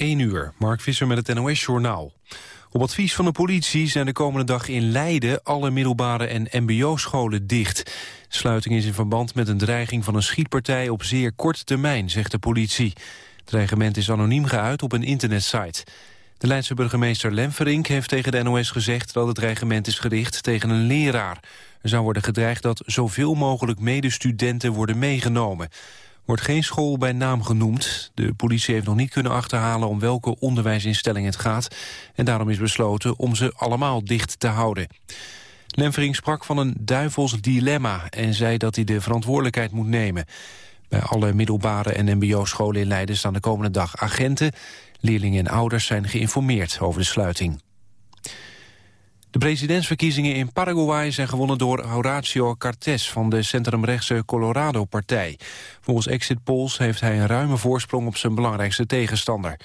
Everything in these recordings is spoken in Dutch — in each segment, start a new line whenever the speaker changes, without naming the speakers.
1 uur, Mark Visser met het NOS-journaal. Op advies van de politie zijn de komende dag in Leiden... alle middelbare en mbo-scholen dicht. Sluiting is in verband met een dreiging van een schietpartij... op zeer korte termijn, zegt de politie. Het dreigement is anoniem geuit op een internetsite. De Leidse burgemeester Lemferink heeft tegen de NOS gezegd... dat het dreigement is gericht tegen een leraar. Er zou worden gedreigd dat zoveel mogelijk medestudenten worden meegenomen wordt geen school bij naam genoemd. De politie heeft nog niet kunnen achterhalen om welke onderwijsinstelling het gaat. En daarom is besloten om ze allemaal dicht te houden. Lemvering sprak van een duivels dilemma en zei dat hij de verantwoordelijkheid moet nemen. Bij alle middelbare en mbo-scholen in Leiden staan de komende dag agenten. Leerlingen en ouders zijn geïnformeerd over de sluiting. De presidentsverkiezingen in Paraguay zijn gewonnen door Horacio Cartes van de centrumrechtse Colorado-partij. Volgens exit polls heeft hij een ruime voorsprong op zijn belangrijkste tegenstander.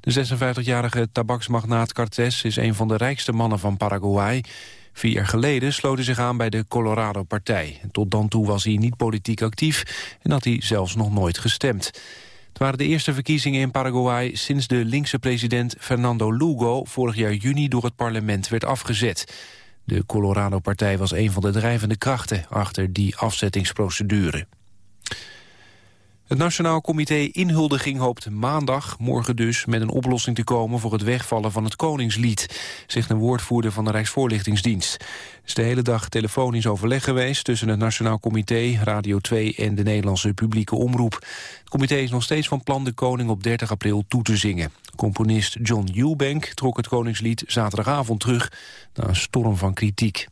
De 56-jarige tabaksmagnaat Cartes is een van de rijkste mannen van Paraguay. Vier jaar geleden sloot hij zich aan bij de Colorado-partij. Tot dan toe was hij niet politiek actief en had hij zelfs nog nooit gestemd. Het waren de eerste verkiezingen in Paraguay sinds de linkse president Fernando Lugo vorig jaar juni door het parlement werd afgezet. De Colorado-partij was een van de drijvende krachten achter die afzettingsprocedure. Het Nationaal Comité Inhuldiging hoopt maandag, morgen dus, met een oplossing te komen voor het wegvallen van het Koningslied, zegt een woordvoerder van de Rijksvoorlichtingsdienst. Er is de hele dag telefonisch overleg geweest tussen het Nationaal Comité, Radio 2 en de Nederlandse publieke omroep. Het comité is nog steeds van plan de koning op 30 april toe te zingen. Componist John Eubank trok het Koningslied zaterdagavond terug na een storm van kritiek.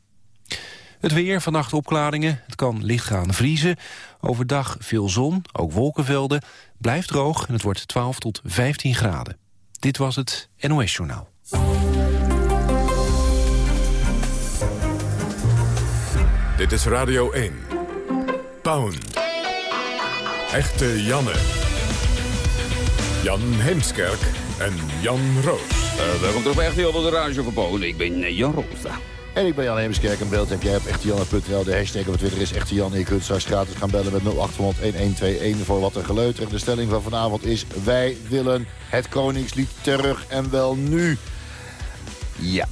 Het weer, vannacht opklaringen. Het kan licht gaan vriezen. Overdag veel zon, ook wolkenvelden. Blijft droog en het wordt 12 tot 15 graden. Dit was het NOS Journaal.
Dit is Radio 1. Pound. Echte Janne. Jan Heemskerk en Jan Roos.
Uh, welkom terug bij Echte Janne, de radio. Ik ben uh, Jan Roos.
En ik ben Jan Heemskerk en beeld heb jij op echtejanne.nl. De hashtag op Twitter is echtejan. Je kunt straks gratis gaan bellen met 0800-1121 voor wat er geleuter. De stelling van vanavond is... wij willen het Koningslied terug en wel nu. Ja.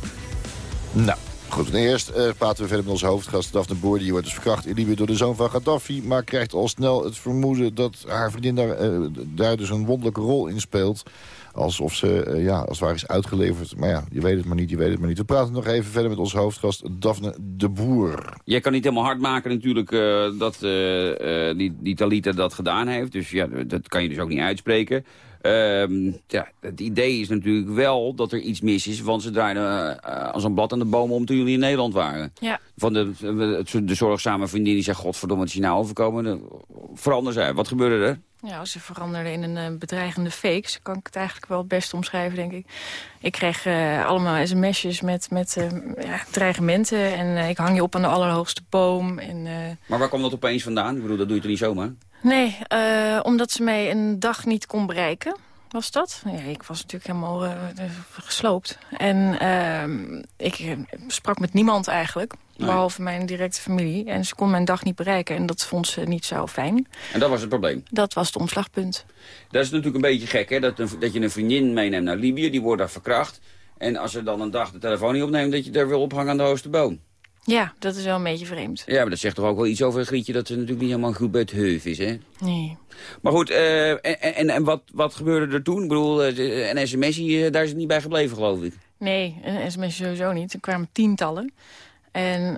Nou, goed. eerst uh, praten we verder met onze hoofdgast Daphne Boer. Die wordt dus verkracht in Libië door de zoon van Gaddafi... maar krijgt al snel het vermoeden dat haar vriendin daar, uh, daar dus een wonderlijke rol in speelt alsof ze uh, ja, als het ware is uitgeleverd. Maar ja, je weet het maar niet, je weet het maar niet. We praten nog even verder met onze hoofdgast Daphne de Boer.
Je kan niet helemaal hard maken natuurlijk uh, dat uh, die, die Talita dat gedaan heeft. Dus ja, dat kan je dus ook niet uitspreken. Ehm, ja, het idee is natuurlijk wel dat er iets mis is... want ze draaiden als een blad aan de boom om toen jullie in Nederland waren.
Ja.
Van de, de, zorgzame vriendin die zegt... godverdomme, wat is je nou overkomen? Verander zij. Wat gebeurde er?
Ja, ze veranderde in een uh, bedreigende fake. Zo kan ik het eigenlijk wel het best omschrijven, denk ik. Ik kreeg uh, allemaal sms'jes met, met uh, ja, dreigementen. En ik hang je op aan de allerhoogste boom. En,
maar waar kwam dat opeens vandaan? Ik bedoel, dat doe je toch niet zomaar?
Nee, omdat ze mij een dag niet kon bereiken was dat. Ja, ik was natuurlijk helemaal uh, gesloopt. En uh, ik sprak met niemand eigenlijk. Behalve mijn directe familie. En ze kon mijn dag niet bereiken. En dat vond ze niet zo fijn.
En dat was het probleem?
Dat was het omslagpunt.
Dat is natuurlijk een beetje gek, hè? Dat, dat je een vriendin meeneemt naar Libië. Die wordt daar verkracht. En als ze dan een dag de telefoon niet opneemt... dat je daar wil ophangen aan de hoogste boom.
Ja, dat is wel een beetje vreemd.
Ja, maar dat zegt toch ook wel iets over Grietje... dat ze natuurlijk niet helemaal goed bij het heuf is, hè?
Nee.
Maar goed, uh, en, en, en wat, wat gebeurde er toen? Ik bedoel, een sms, daar is het niet bij gebleven, geloof ik.
Nee, een sms sowieso niet. Er kwamen tientallen. En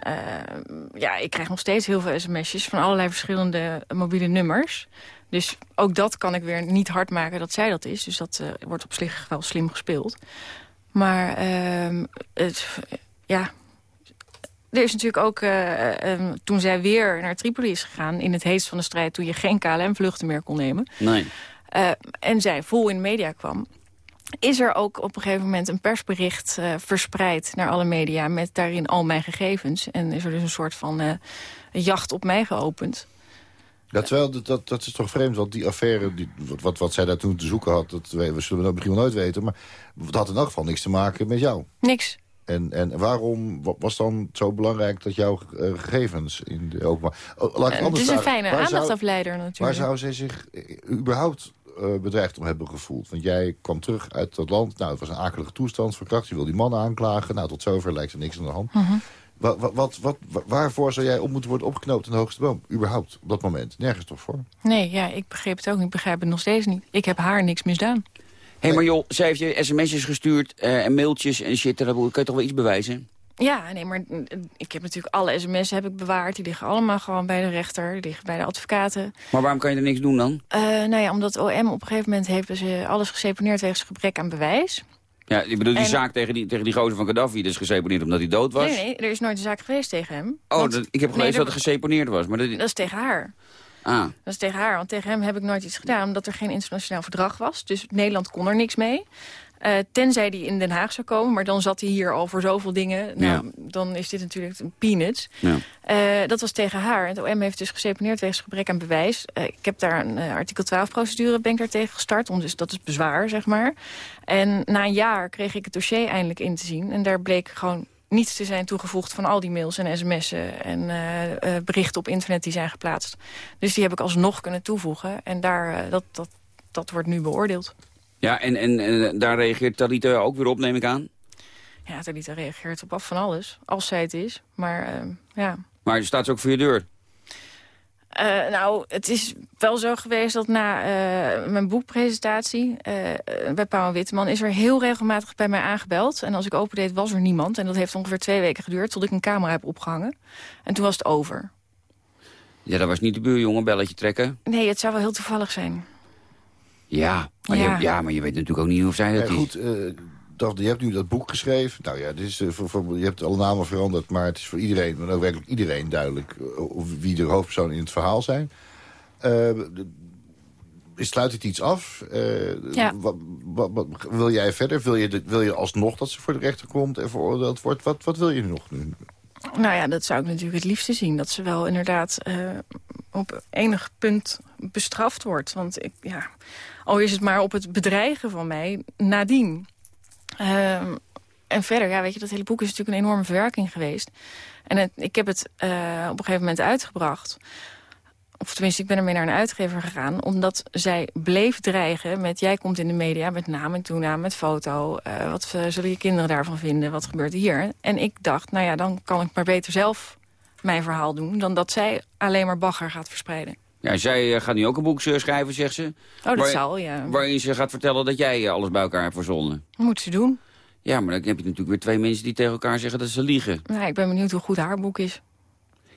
ja, ik krijg nog steeds heel veel sms'jes van allerlei verschillende mobiele nummers. Dus ook dat kan ik weer niet hard maken dat zij dat is. Dus dat wordt op zich wel slim gespeeld. Maar uh, het, ja, er is natuurlijk ook, uh, toen zij weer naar Tripoli is gegaan... in het heetst van de strijd, toen je geen KLM-vluchten meer kon nemen...
Nee.
Uh, en zij vol in de media kwam... is er ook op een gegeven moment een persbericht verspreid naar alle media... met daarin al mijn gegevens. En is er dus een soort van jacht op mij geopend.
Dat, dat, dat is toch vreemd, want die affaire, die, wat, wat zij daar toen te zoeken had... dat we, we zullen het misschien wel nooit weten, maar dat had in elk geval niks te maken met jou.
Niks.
En, en waarom was dan zo belangrijk dat jouw uh, gegevens in de openbaar... Oh, laat ik
het is een fijne aandachtsafleider natuurlijk.
Waar zou zij zich überhaupt uh, bedreigd om hebben gevoeld? Want jij kwam terug uit dat land. Nou, het was een akelige toestand, verkracht. Je wil die mannen aanklagen. Nou, tot zover lijkt er niks aan de hand.
Mhm.
Wat, wat, wat, wat, waarvoor zou jij op moeten worden opgeknoopt in de hoogste boom? Überhaupt, op dat moment. Nergens toch voor?
Nee, ja, ik begreep het ook niet. Ik begrijp het nog steeds niet. Ik heb haar niks misdaan.
Hé, hey, maar joh, zij heeft je sms'jes gestuurd uh, en mailtjes en shit. Daar kun je toch wel iets bewijzen?
Ja, nee, maar ik heb natuurlijk alle sms'en heb ik bewaard. Die liggen allemaal gewoon bij de rechter, die liggen bij de advocaten.
Maar waarom kan je er niks doen dan?
Uh, nou ja, omdat OM op een gegeven moment heeft ze alles geseponeerd wegens gebrek aan bewijs.
Ja, ik bedoel, die zaak tegen die, tegen die gozer van Gaddafi... dus geseponeerd omdat hij dood was?
Nee, nee, er is nooit een zaak geweest tegen hem.
Oh, want, dat, ik heb gelezen nee, dat het geseponeerd was. Maar dat...
dat is tegen haar.
Ah.
Dat is tegen haar, want tegen hem heb ik nooit iets gedaan... omdat er geen internationaal verdrag was. Dus Nederland kon er niks mee. Uh, tenzij die in Den Haag zou komen, maar dan zat hij hier al voor zoveel dingen. Nou,
Ja.
Dan is dit natuurlijk een peanuts.
Ja.
Uh, dat was tegen haar. Het OM heeft dus geseponeerd wegens gebrek aan bewijs. Uh, ik heb daar een artikel 12-procedure ben ik daar tegen gestart. Om, dus dat is bezwaar, zeg maar. En na een jaar kreeg ik het dossier eindelijk in te zien. En daar bleek gewoon niets te zijn toegevoegd van al die mails en sms'en en uh, uh, berichten op internet die zijn geplaatst. Dus die heb ik alsnog kunnen toevoegen. En daar, uh, dat, dat, dat wordt nu beoordeeld.
Ja, en, en, en daar reageert Talita ook weer op, neem ik aan?
Ja, Talita reageert op af van alles, als zij het is. Maar ja...
Maar staat ze ook voor je deur?
Uh, nou, het is wel zo geweest dat na uh, mijn boekpresentatie uh, bij Pauw en Witteman... is er heel regelmatig bij mij aangebeld. En als ik opendeed was er niemand. En dat heeft ongeveer twee weken geduurd tot ik een camera heb opgehangen. En toen was het over.
Ja, dat was niet de buurjongen belletje trekken?
Nee, het zou wel heel toevallig zijn.
Ja, maar,
Ja.
Je, ja, maar je weet natuurlijk ook niet of zij dat
Ja,
is.
goed, eh, dacht, je hebt nu dat boek geschreven. Nou ja, dit is, eh, voor, voor- je hebt alle namen veranderd, maar het is voor iedereen, maar ook werkelijk iedereen duidelijk eh, wie de hoofdpersoon in het verhaal zijn. Eh, de- sluit het iets af? Eh,
Ja.
wat, wat, wat- wil jij verder? Wil je, de- wil je alsnog dat ze voor de rechter komt en veroordeeld wordt? Wat, wat wil je nog nu?
Nou ja, dat zou ik natuurlijk het liefste zien. Dat ze wel inderdaad eh, op enig punt bestraft wordt. Want ik, ja, al is het maar op het bedreigen van mij nadien. Ehm, en verder, ja, weet je, dat hele boek is natuurlijk een enorme verwerking geweest. En ik heb het eh, op een gegeven moment uitgebracht. Of tenminste, ik ben ermee naar een uitgever gegaan... omdat zij bleef dreigen met... jij komt in de media met naam en toenaam, met foto. eh, wat eh, zullen je kinderen daarvan vinden? Wat gebeurt hier? En ik dacht, nou ja, dan kan ik maar beter zelf mijn verhaal doen... dan dat zij alleen maar bagger gaat verspreiden.
Ja, zij eh, gaat nu ook een boek eh, schrijven, zegt ze.
Oh, dat
Waar-
zal, ja.
Waarin ze gaat vertellen dat jij eh, alles bij elkaar hebt verzonnen.
Moet ze doen.
Ja, maar dan heb je natuurlijk weer twee mensen die tegen elkaar zeggen dat ze liegen.
Nou, ik ben benieuwd hoe goed haar boek is.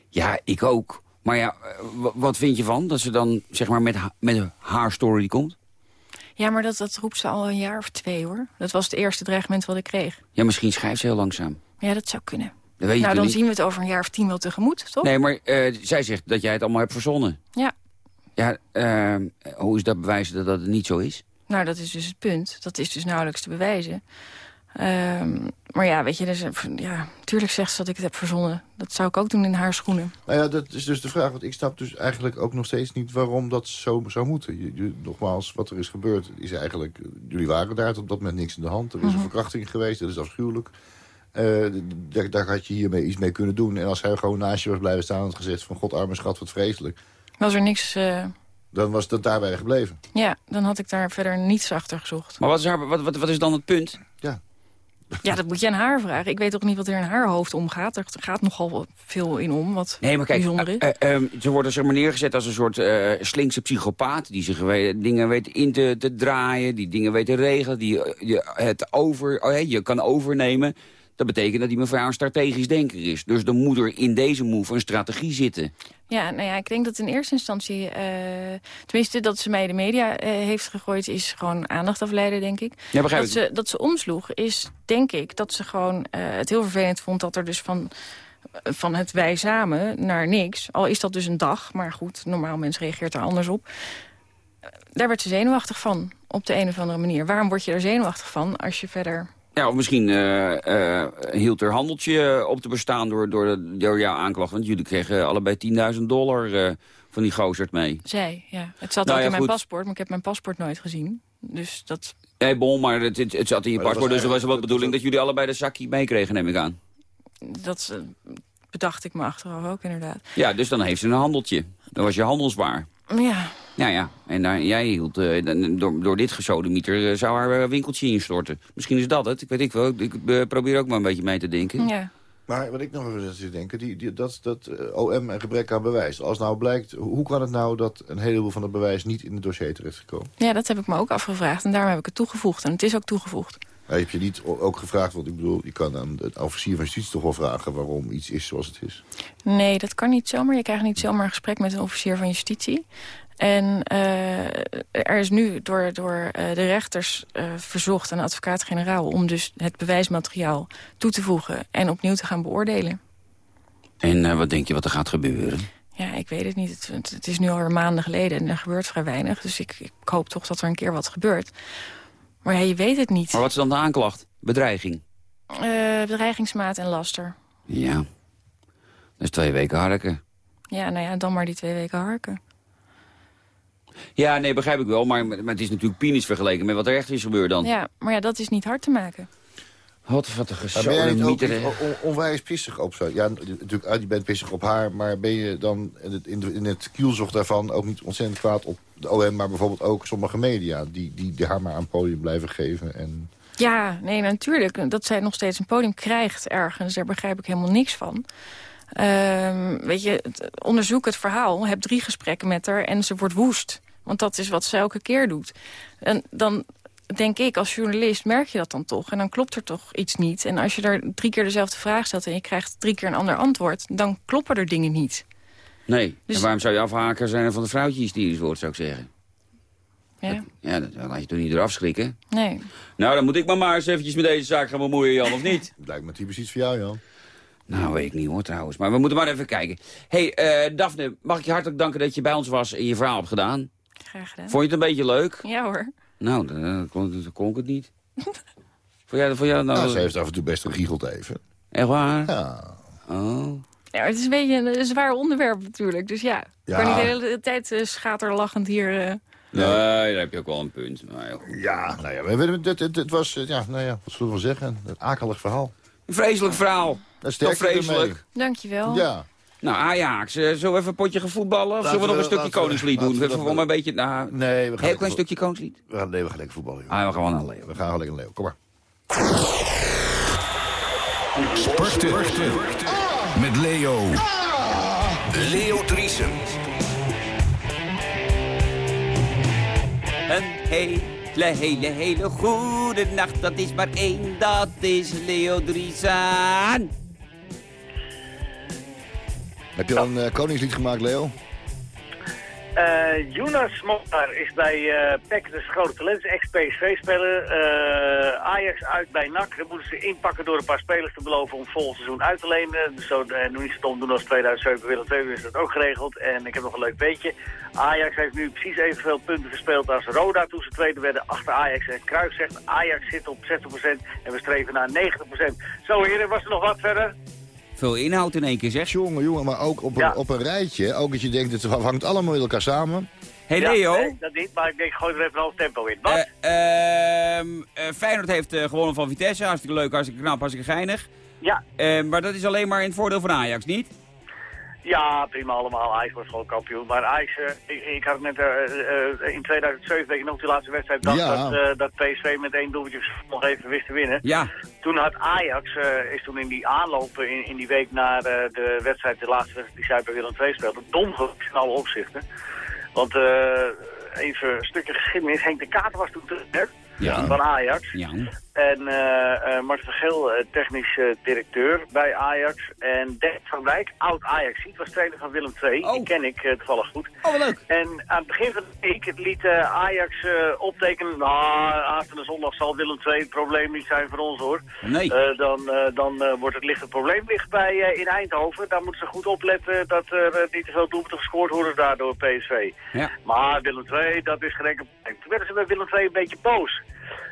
Ja, ik ook. Maar ja, wa- wat vind je van dat ze dan zeg maar met, ha- met haar story komt?
Ja, maar dat, dat roept ze al een jaar of twee, hoor. Dat was het eerste dreigement wat ik kreeg.
Ja, misschien schrijft ze heel langzaam.
Ja, dat zou kunnen.
Dat weet je
nou, dan
niet?
zien we het over een jaar of tien wel tegemoet, toch?
Nee, maar eh, zij zegt dat jij het allemaal hebt verzonnen.
Ja.
Ja, eh, hoe is dat bewijzen dat dat het niet zo is?
Nou, dat is dus het punt. Dat is dus nauwelijks te bewijzen. Ehm, maar ja, weet je, dus, ja, tuurlijk zegt ze dat ik het heb verzonnen. Dat zou ik ook doen in haar schoenen.
Nou ja, dat is dus de vraag. Want ik snap dus eigenlijk ook nog steeds niet waarom dat zo zou moeten. Je, je- nogmaals, wat er is gebeurd is eigenlijk... Jullie waren daar, tot op dat moment niks in de hand. Er is een verkrachting geweest, dat is afschuwelijk. Eh, daar, daar had je hiermee iets mee kunnen doen. En als hij gewoon naast je was blijven staan en had gezegd van... God, arme schat, wat vreselijk.
Was er niks... eh,
Dan was dat daarbij gebleven.
ja, dan had ik daar verder niets achter gezocht.
Maar wat is, haar, wat, wat, wat is dan het punt?
Ja.
Ja, dat moet je aan haar vragen. Ik weet toch niet wat er in haar hoofd omgaat. Er gaat nogal veel in om, wat
Nee, maar kijk,
bijzonder is.
eh, eh, ze worden zeg maar neergezet als een soort eh, slinkse psychopaat... die zich dingen weet in te, te draaien, die dingen weet te regelen... die je, het over, oh, je kan overnemen. Dat betekent dat die mevrouw een strategisch denker is. Dus dan moet er in deze move een strategie zitten.
Ja, nou ja, ik denk dat in eerste instantie... eh, tenminste, dat ze mij de media eh, heeft gegooid... is gewoon aandacht afleiden, denk ik.
Ja, begrijp
dat, ze, dat ze omsloeg is, denk ik, dat ze gewoon eh, het heel vervelend vond... dat er dus van, van het wij samen naar niks... al is dat dus een dag, maar goed, normaal mens reageert er anders op... Daar werd ze zenuwachtig van, op de een of andere manier. Waarom word je er zenuwachtig van als je verder...
Ja, of misschien eh, eh, hield er handeltje op te bestaan door, door, de- door jouw aanklacht. Want jullie kregen allebei 10.000 dollar eh, van die gozerd mee.
Zij, ja. Het zat
Nou
ook
ja,
in mijn
goed.
paspoort, maar ik heb mijn paspoort nooit gezien. Dus dat...
Nee, bon, maar het, het, het zat in je
Maar
paspoort. Dus er was wel de bedoeling dat jullie allebei de zakje meekregen, neem ik aan.
Dat eh, bedacht ik me achteraf ook inderdaad.
Ja, dus dan heeft ze een handeltje. Dan was je handelswaar.
Ja,
Nou ja, en daar, jij hield, uh, door, door dit gesodemieter uh, zou haar winkeltje instorten. Misschien is dat het, ik weet ik wel. Ik probeer ook maar een beetje mee te denken.
Ja.
Maar wat ik nog even zit te denken, die, die, dat, dat OM en gebrek aan bewijs. Als nou blijkt, hoe kan het nou dat een heleboel van het bewijs niet in het dossier terecht gekomen?
Ja, dat heb ik me ook afgevraagd en daarom heb ik het toegevoegd. En het is ook toegevoegd.
Maar heb je niet ook gevraagd, want ik bedoel, je kan aan de officier van justitie toch wel vragen waarom iets is zoals het is?
Nee, dat kan niet zomaar. Je krijgt niet zomaar een gesprek met een officier van justitie. En uh, er is nu door, door uh, de rechters uh, verzocht aan de advocaat-generaal... om dus het bewijsmateriaal toe te voegen en opnieuw te gaan beoordelen.
En wat denk je wat er gaat gebeuren?
Ja, ik weet het niet. Het, het is nu al maanden geleden en er gebeurt vrij weinig. Dus ik, ik, hoop toch dat er een keer wat gebeurt. Maar ja, je weet het niet.
Maar wat is dan de aanklacht? Bedreiging?
bedreigingsmaat en laster.
Ja, is twee weken harken.
Ja, nou ja, dan maar die twee weken harken.
Ja, nee, begrijp ik wel. Maar, maar het is natuurlijk pinisch vergeleken met wat er echt is gebeurd dan.
Ja, maar ja, dat is niet hard te maken.
Wat, wat een
gezoden Ben on, onwijs pissig op zo? Ja, natuurlijk, uit, je bent pissig op haar, maar ben je dan in het, in, het kielzocht daarvan ook niet ontzettend kwaad op de OM, maar bijvoorbeeld ook sommige media die, die, die haar maar aan podium blijven geven en...
Ja, nee, natuurlijk. Dat zij nog steeds een podium krijgt ergens, daar begrijp ik helemaal niks van. Uh, weet je, onderzoek het verhaal, heb drie gesprekken met haar en ze wordt woest. Want dat is wat ze elke keer doet. En dan denk ik, als journalist merk je dat dan toch. En dan klopt er toch iets niet. En als je daar drie keer dezelfde vraag stelt... en je krijgt drie keer een ander antwoord... dan kloppen er dingen niet.
Nee, dus... en waarom zou je afhaken zijn van de vrouwtjes die het woord, zou ik zeggen?
Ja.
ja, dat laat je toch niet eraf schrikken?
Nee.
Nou, dan moet ik maar maar eens eventjes met deze zaak gaan bemoeien, Jan, of niet?
Het lijkt me typisch iets voor jou, Jan.
Nou, weet ik niet hoor trouwens. Maar we moeten maar even kijken. hey, uh, Daphne, mag ik je hartelijk danken dat je bij ons was en je verhaal hebt gedaan.
Graag gedaan.
Vond je het een beetje leuk?
Ja hoor.
Nou, dan kon, kon ik het niet. voor jou, voor jou nou...
nou, ze heeft af en toe best gegiegeld even.
Echt waar?
Ja.
Oh.
Ja, het is een beetje een, zwaar onderwerp natuurlijk. Dus ja, ja. ik kan niet de hele tijd uh, schaterlachend hier... Uh...
Nee, daar heb je ook wel een punt.
ja, nou ja, we, het, het, het was, ja, nou ja, wat zullen we zeggen, een akelig verhaal.
Een vreselijk verhaal. Toch vreselijk.
Dankjewel.
Ja.
Nou, Ajax, uh, zullen we even een potje gaan voetballen? Of zullen we nog een stukje koningslied doen? Even voor een beetje... Nou,
nee, we gaan...
Heel klein stukje koningslied?
We gaan, nee, we gaan lekker voetballen. Joh.
Ah, we gaan gewoon naar Leo.
We gaan lekker naar Leo. Kom maar.
Sporten. Met Leo. Leo Driesen.
Een hele, hele, hele goede nacht. Dat is maar één, dat is Leo Driesen.
Heb je een uh, koningslied gemaakt, Leo?
Uh, Jonas Motar is bij uh, PEC, de grote talent, ex-PSV-speler. Ajax uit bij NAC. Dan moeten ze inpakken door een paar spelers te beloven om volgend seizoen uit te lenen. Dus zo uh, niet stom doen als 2007 Willem II is dat ook geregeld. En ik heb nog een leuk beetje. Ajax heeft nu precies evenveel punten verspeeld als Roda toen ze tweede werden achter Ajax. En Kruis zegt Ajax zit op 60% en we streven naar 90%. Zo heren, was er nog wat verder?
Veel inhoud in één keer, zeg.
Jongen, jongen, maar ook op een, op een rijtje. Ook dat je denkt, het hangt allemaal met elkaar samen.
Hey Leo.
Ja, nee, dat niet, maar ik denk, gooi er even een half tempo in. Wat?
Uh, uh, Feyenoord heeft uh, gewonnen van Vitesse. Hartstikke leuk, hartstikke knap, hartstikke geinig.
Ja.
maar dat is alleen maar in het voordeel van Ajax, niet?
Ja, prima allemaal. Ajax wordt gewoon kampioen. Maar Ajax, ik, ik, had net in 2007, weet je nog, die laatste wedstrijd, dat,
ja.
dat, dat PSV met één doeltje nog even wist te winnen.
Ja.
Toen had Ajax, is toen in die aanloop in, in die week naar de wedstrijd, de laatste wedstrijd die zij bij Willem II speelde, dom in alle opzichten. Want even een stukje geschiedenis, Henk de Kater was toen terug
ja.
van Ajax.
Ja.
En uh, uh, Marten Vergeel, uh, technisch directeur bij Ajax. En Dirk van Wijk, oud Ajax, was trainer van Willem II.
Oh.
Die ken ik toevallig goed.
Oh, wat leuk.
En aan het begin van de week liet Ajax optekenen... Nou, aanstaande zondag zal Willem II het probleem niet zijn voor ons, hoor.
Nee.
dan dan wordt het licht het probleem ligt bij in Eindhoven. Daar moeten ze goed opletten dat er niet te veel doelpunten gescoord worden daardoor PSV.
Ja.
Maar Willem II, dat is geen enkel. Toen werden ze bij Willem II een beetje boos.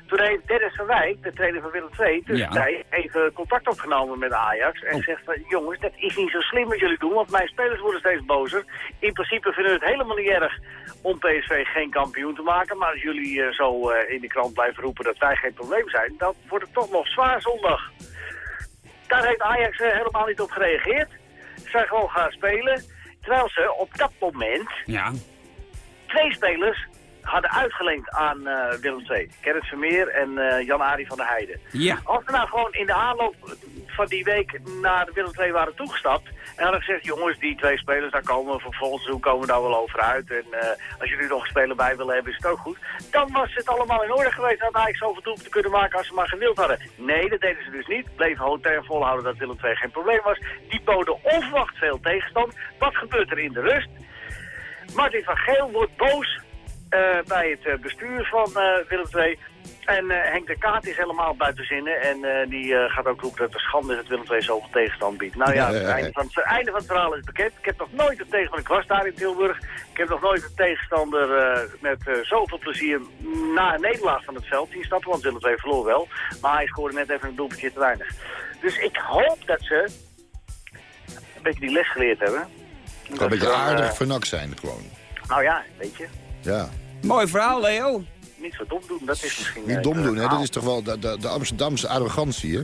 Toen heeft Dennis van Wijk, de trainer van Willem II, dus
Ja.
even contact opgenomen met Ajax. En
Oh.
zegt van, jongens, dat is niet zo slim wat jullie doen, want mijn spelers worden steeds bozer. In principe vinden we het helemaal niet erg om PSV geen kampioen te maken. Maar als jullie eh, zo eh, in de krant blijven roepen dat wij geen probleem zijn, dan wordt het toch nog zwaar zondag. Daar heeft Ajax eh, helemaal niet op gereageerd. Ze zijn gewoon gaan spelen. Terwijl ze op dat moment
Ja.
twee spelers hadden uitgeleend aan eh, Willem II. Kenneth Vermeer en eh, Jan-Arie van der Heijden.
Ja.
Als we nou gewoon in de aanloop van die week naar Willem II waren toegestapt... en hadden gezegd, jongens, die twee spelers, daar komen we voor volgend seizoen komen we daar wel over uit. En eh, als jullie nog een speler bij willen hebben, is het ook goed. Dan was het allemaal in orde geweest. Had ik zoveel doelpunten kunnen maken als ze maar gewild hadden. Nee, dat deden ze dus niet. Bleven hotel volhouden dat Willem II geen probleem was. Die boden onverwacht veel tegenstand. Wat gebeurt er in de rust? Martin van Geel wordt boos bij het eh, bestuur van eh, Willem II. En eh, Henk de Kaat is helemaal buiten zinnen. En eh, die eh, gaat ook roepen dat het schande is dat Willem II zoveel tegenstand biedt. Nou ja, het einde van het, einde van het verhaal is bekend. Ik heb nog nooit een tegenstander, ik was daar in Tilburg. Ik heb nog nooit een tegenstander eh, met eh, zoveel plezier na een nederlaag van het veld zien stappen. Want Willem II verloor wel. Maar hij scoorde net even een doelpuntje te weinig. Dus ik hoop dat ze een beetje die les geleerd hebben.
Kan
Dat
een beetje aardig
eh,
vernak zijn gewoon.
nou ja, weet je.
Ja.
Mooi verhaal, Leo.
Niet zo dom doen, dat is misschien...
Niet
eh,
dom doen, hè? Dat is toch wel de, de, de Amsterdamse arrogantie, hè?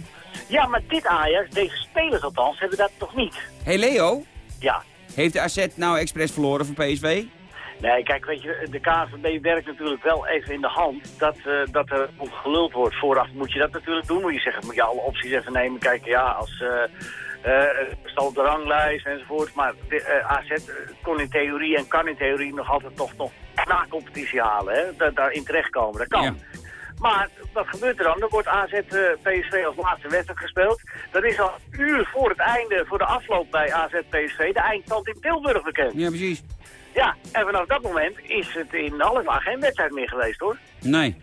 Ja, maar dit Ajax, deze spelers althans, hebben dat toch niet?
hey Leo,
Ja.
heeft de AZ nou expres verloren van PSV?
Nee, kijk, weet je, de KVB werkt natuurlijk wel even in de hand dat, eh, dat er op geluld wordt. Vooraf moet je dat natuurlijk doen, moet je zeggen, moet je alle opties even nemen. Kijken, ja, als eh eh, op de ranglijst enzovoort. Maar de, AZ kon in theorie en kan in theorie nog altijd toch nog na competitie halen. Hè? Da daarin terechtkomen, dat kan.
Ja.
Maar wat gebeurt er dan? Dan wordt AZ eh, PSV als laatste wedstrijd gespeeld. Dat is al een uur voor het einde, voor de afloop bij AZ PSV, de eindstand in Tilburg bekend.
Ja, precies.
Ja, en vanaf dat moment is het in half jaar geen wedstrijd meer geweest hoor.
Nee.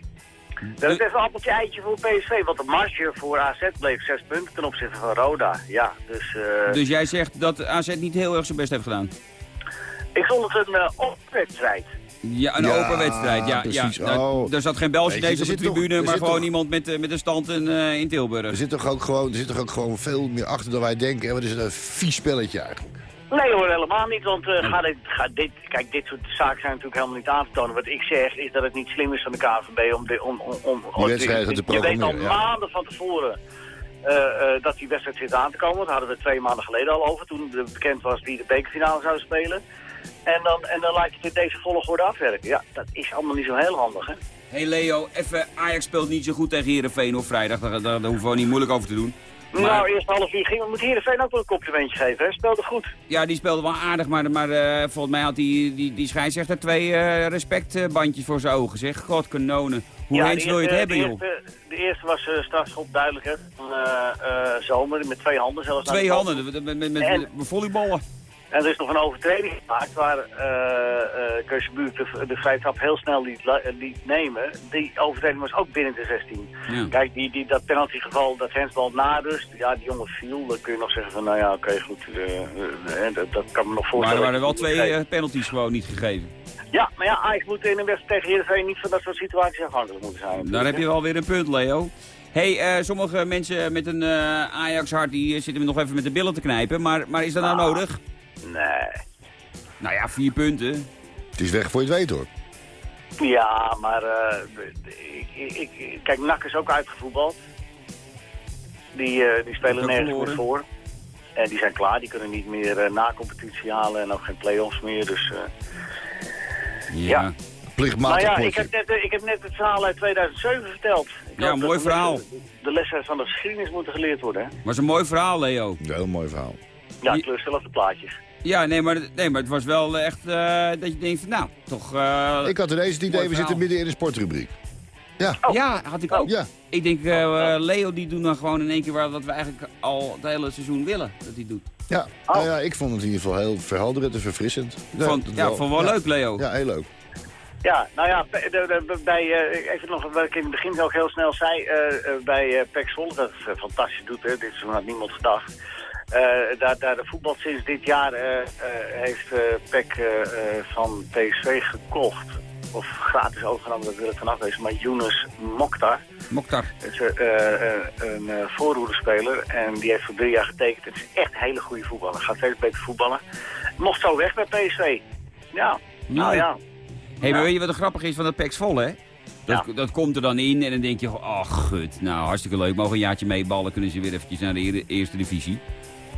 Dat is even een appeltje eitje voor PSV, want de marge voor AZ bleef 6 punten ten opzichte van Roda. Ja, dus, eh
Dus jij zegt dat AZ niet heel erg zijn best heeft gedaan?
ik vond het een uh, opwedstrijd.
Ja, een
Ja,
open wedstrijd. Ja,
precies.
ja. Nou,
Oh.
Er zat geen Belgische deze
er
op de
toch-
tribune,
er
maar gewoon
toch-
iemand met, eh, met een stand in, eh, in
Er
Tilburg.
zit toch ook gewoon, er zit toch ook gewoon veel meer achter dan wij denken. En wat is het een vies spelletje eigenlijk.
Nee hoor, helemaal niet, want eh, ga dit, ga dit, kijk, dit soort zaken zijn natuurlijk helemaal niet aan te tonen. Wat ik zeg is dat het niet slim is van de KVB om... De, om, om, om
wedstrijden te
Je weet al
ja.
maanden van tevoren eh, eh, dat die wedstrijd zit aan te komen. Dat hadden we twee maanden geleden al over, toen bekend was wie de bekerfinale zou spelen. En dan, en dan laat je het in deze volgorde afwerken. Ja, dat is allemaal niet zo heel handig, hè.
hey Leo, even, Ajax speelt niet zo goed tegen Heerenveen op vrijdag. Daar, daar, daar hoeven we niet moeilijk over te doen. Maar,
Nou, eerst half uur ging, we moeten Heerenveen ook wel een complimentje geven, hè. Speelde goed.
ja, die speelde wel aardig, maar, maar eh, volgens mij had die, die, die scheidsrechter twee eh, respectbandjes voor zijn ogen. Zeg, god kanonen. Hoe
Ja,
eens wil je het hebben, joh?
de Eerste, de eerste was uh, strafschop duidelijk, hè. Van eh, eh, Zomer, met twee handen zelfs.
Twee handen, met, met, met, met,
En-
met volleyballen.
En er is nog een overtreding gemaakt waar uh, Keuzebuurt de, de vrije trap heel snel liet, la- liet nemen. Die overtreding was ook binnen de 16.
Ja.
Kijk, die, die, dat penaltygeval, dat hensbal na rust, ja, die jongen viel. Dan kun je nog zeggen van, nou ja, oké, goed. eh, eh, dat, dat kan me nog
Maar
voorstellen.
er waren wel twee eh, penalties gewoon niet gegeven.
Ja, maar ja, Ajax moet in een wedstrijd tegen Heerenveen niet van dat soort situaties afhankelijk moeten zijn.
Daar heb je wel weer een punt, Leo. hey, eh, sommige mensen met een eh, Ajax-hart die eh, zitten nog even met de billen te knijpen. Maar, maar is dat nou
Ah.
nodig?
Nee.
Nou ja, vier punten.
Het is weg voor je het weet, hoor.
Ja, maar eh, ik, ik, ik- kijk, NAC is ook uitgevoetbald. Die, eh, die spelen nergens meer voor. En die zijn klaar, die kunnen niet meer eh, na competitie halen en ook geen play-offs meer. Dus, eh.
Ja.
Ja.
Plichtmatig
Nou ja, ik heb, net, ik heb net het verhaal uit 2007 verteld. Ik
Ja,
dat
mooi
de
verhaal.
lessen- De lessen van de geschiedenis moeten geleerd worden. Hè?
Was een mooi verhaal, Leo.
Een heel mooi verhaal.
Ja, kleur zelf de plaatjes.
Ja, nee, maar, nee, maar het was wel echt eh, dat je denkt van, nou, toch... eh,
Ik had ineens het idee, we
verhaal.
zitten midden in een sportrubriek. Ja,
Ja, had ik ook.
ja.
Ik denk, eh, Leo die doet dan gewoon in één keer waar- wat we eigenlijk al het hele seizoen willen dat hij doet.
Ja,
Oh.
nou ja, ik vond het in ieder geval heel verhelderend en verfrissend.
Vond,
dat
ja, vond wel
ja.
leuk, Leo.
Ja, heel leuk.
Ja, nou ja, bij, de- de- bij, eh, even nog wat ik in het begin ook heel snel zei, eh, eh, bij uh, Pek Zwolle, dat het eh, fantastisch doet, hè, dit seizoen had niemand gedacht. Eh, daar, daar de voetbal sinds dit jaar eh, eh, heeft Pek eh, van PSV gekocht, of gratis overgenomen, dat wil ik vanaf wezen, maar Younes Mokhtar.
Mokhtar.
Is een voorhoederspeler en die heeft voor drie jaar getekend. Het is echt een hele goede voetballer, gaat steeds beter voetballen. Mocht zo weg bij PSV. Ja, nou ja.
Hé, maar
Ja.
weet je wat er grappig is van dat Pax Volle, hè? Dat,
Ja.
dat komt er dan in en dan denk je, oh gut, nou hartstikke leuk. Mogen een jaartje meeballen, kunnen ze weer eventjes naar de eer- eerste divisie.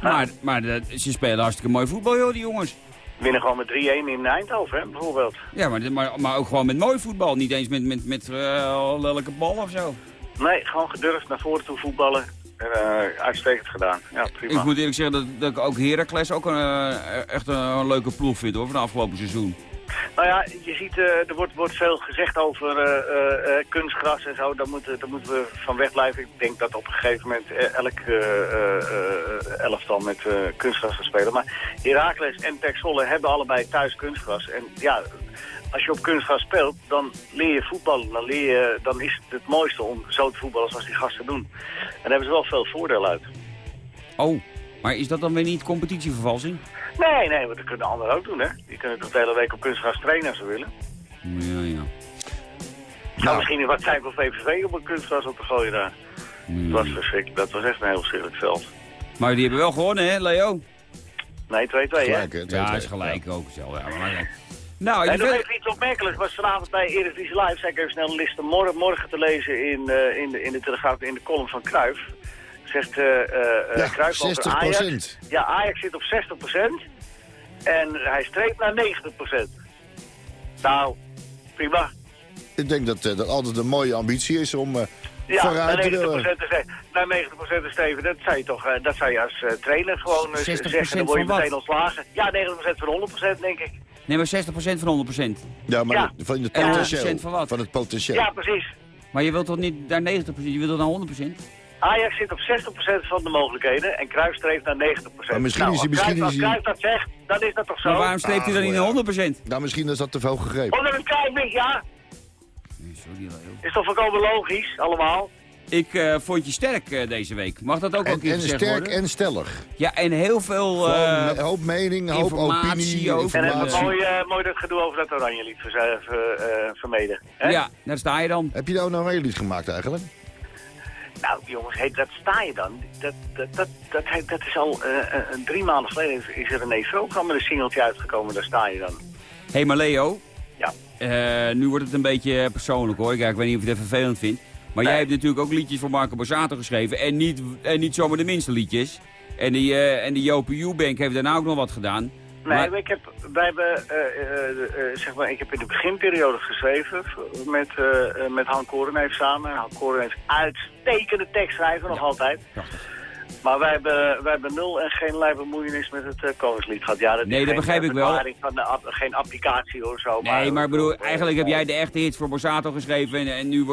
Maar, maar dat- ze spelen hartstikke mooi voetbal, joh, die jongens.
winnen gewoon met 3-1 in Eindhoven, hè, bijvoorbeeld.
Ja, maar, maar, maar ook gewoon met mooi voetbal. Niet eens met, met, met uh, lelijke bal of zo.
Nee, gewoon gedurfd naar voren toe voetballen. En, uh, uitstekend gedaan. Ja, prima.
Ik moet eerlijk zeggen dat, dat ik ook Heracles ook een, echt een, een, leuke ploeg vind hoor, van het afgelopen seizoen.
Nou ja, je ziet, uh, er wordt, wordt veel gezegd over kunstgras en zo. Daar moeten, we van wegblijven. Ik denk dat op een gegeven moment elk elftal met kunstgras gaat spelen. Maar Heracles en Texolle hebben allebei thuis kunstgras. En ja, als je op kunstgras speelt, dan leer je voetballen. Dan, leer dan is het het mooiste om zo te voetballen zoals die gasten doen. En daar hebben ze wel veel voordeel uit.
Oh, maar is dat dan weer niet competitievervalsing?
Nee, nee, want dat kunnen anderen ook doen, hè. Die kunnen toch de hele week op kunstgras trainen als ze willen.
Ja, ja.
Het zou misschien wat zijn voor VVV om een kunstgras op te gooien daar. Ja. Dat was verschrikkelijk. Dat was echt een heel verschrikkelijk veld.
Maar die hebben wel gewonnen, hè, Leo?
Nee, 2-2, hè?
Ja, is gelijk ook. Zo. Ja, maar...
Nou, en nog even iets opmerkelijks. was vanavond bij Eredivisie Live, zei ik even snel een liste morgen, morgen te lezen in, uh, in, de, in de Telegraaf, in de column van Cruijff. Zegt uh, uh,
ja,
Cruijff
60
over Ajax. Ja, Ajax zit op 60% en hij streeft naar 90% Nou, prima.
Ik denk dat dat altijd een mooie ambitie is om
ja,
vooruit te
willen. Naar 90% is Steven, dat zou je toch dat zou je als trainer gewoon zeggen. Dan word je meteen ontslagen. Ja, 90% van 100% denk ik.
Nee, maar 60% van 100%.
Ja, maar
Ja.
van het
En
potentieel.
100% van wat?
Van het potentieel.
Ja, precies.
Maar je wilt toch niet naar 90%, je wilt toch naar 100%?
Ajax zit op 60% van de mogelijkheden en Cruijff streeft naar 90%.
Maar misschien
nou,
is hij-
Cruijff-
misschien is
Als Cruijff dat zegt, dan is dat toch zo?
Maar waarom streeft hij dan niet naar
ja.
100%?
Nou, misschien is dat te veel gegrepen.
Onder een kijkje, ja. Is toch volkomen logisch, allemaal?
Ik eh, vond je sterk eh, deze week. Mag dat ook wel een
En,
keer
en
gezegd
sterk
worden?
en stellig.
Ja, en heel veel...
Gewoon
eh,
een hoop mening, een hoop
informatie
opinie,
over-
En het
informatie.
mooi, mooi dat gedoe over dat oranje lied ver, ver- vermeden. Hè?
ja, daar sta je dan.
Heb je nou nou een lied gemaakt eigenlijk?
Nou, jongens, hey, dat sta je dan. Dat, dat, dat, dat, dat, is al eh, drie maanden geleden is- er een EVO met een singeltje uitgekomen. Daar sta je dan.
Hé, hey, maar Leo.
Ja.
nu wordt het een beetje persoonlijk hoor. Ik weet niet of je het vervelend vindt. Maar jij hebt natuurlijk ook liedjes voor Marco Borsato geschreven. En niet, en niet zomaar de minste liedjes. En die, eh en die Eubank heeft daarna ook nog wat gedaan.
Nee,
Maar-
ik heb, wij hebben, eh, eh, eh, zeg maar, ik heb in de beginperiode geschreven met, eh, met Han Korenheef samen. Han Korenheef uitstekende tekstschrijver, nog altijd. Maar wij hebben, wij hebben nul en geen lijpe bemoeienis met het eh, Koningslied gehad. Ja, dat
Nee, dat begrijp
eh,
ik wel.
Van de geen applicatie of zo.
Nee, maar ik bedoel,
eh,
eigenlijk heb jij de echte hits voor Borsato geschreven. En, en nu...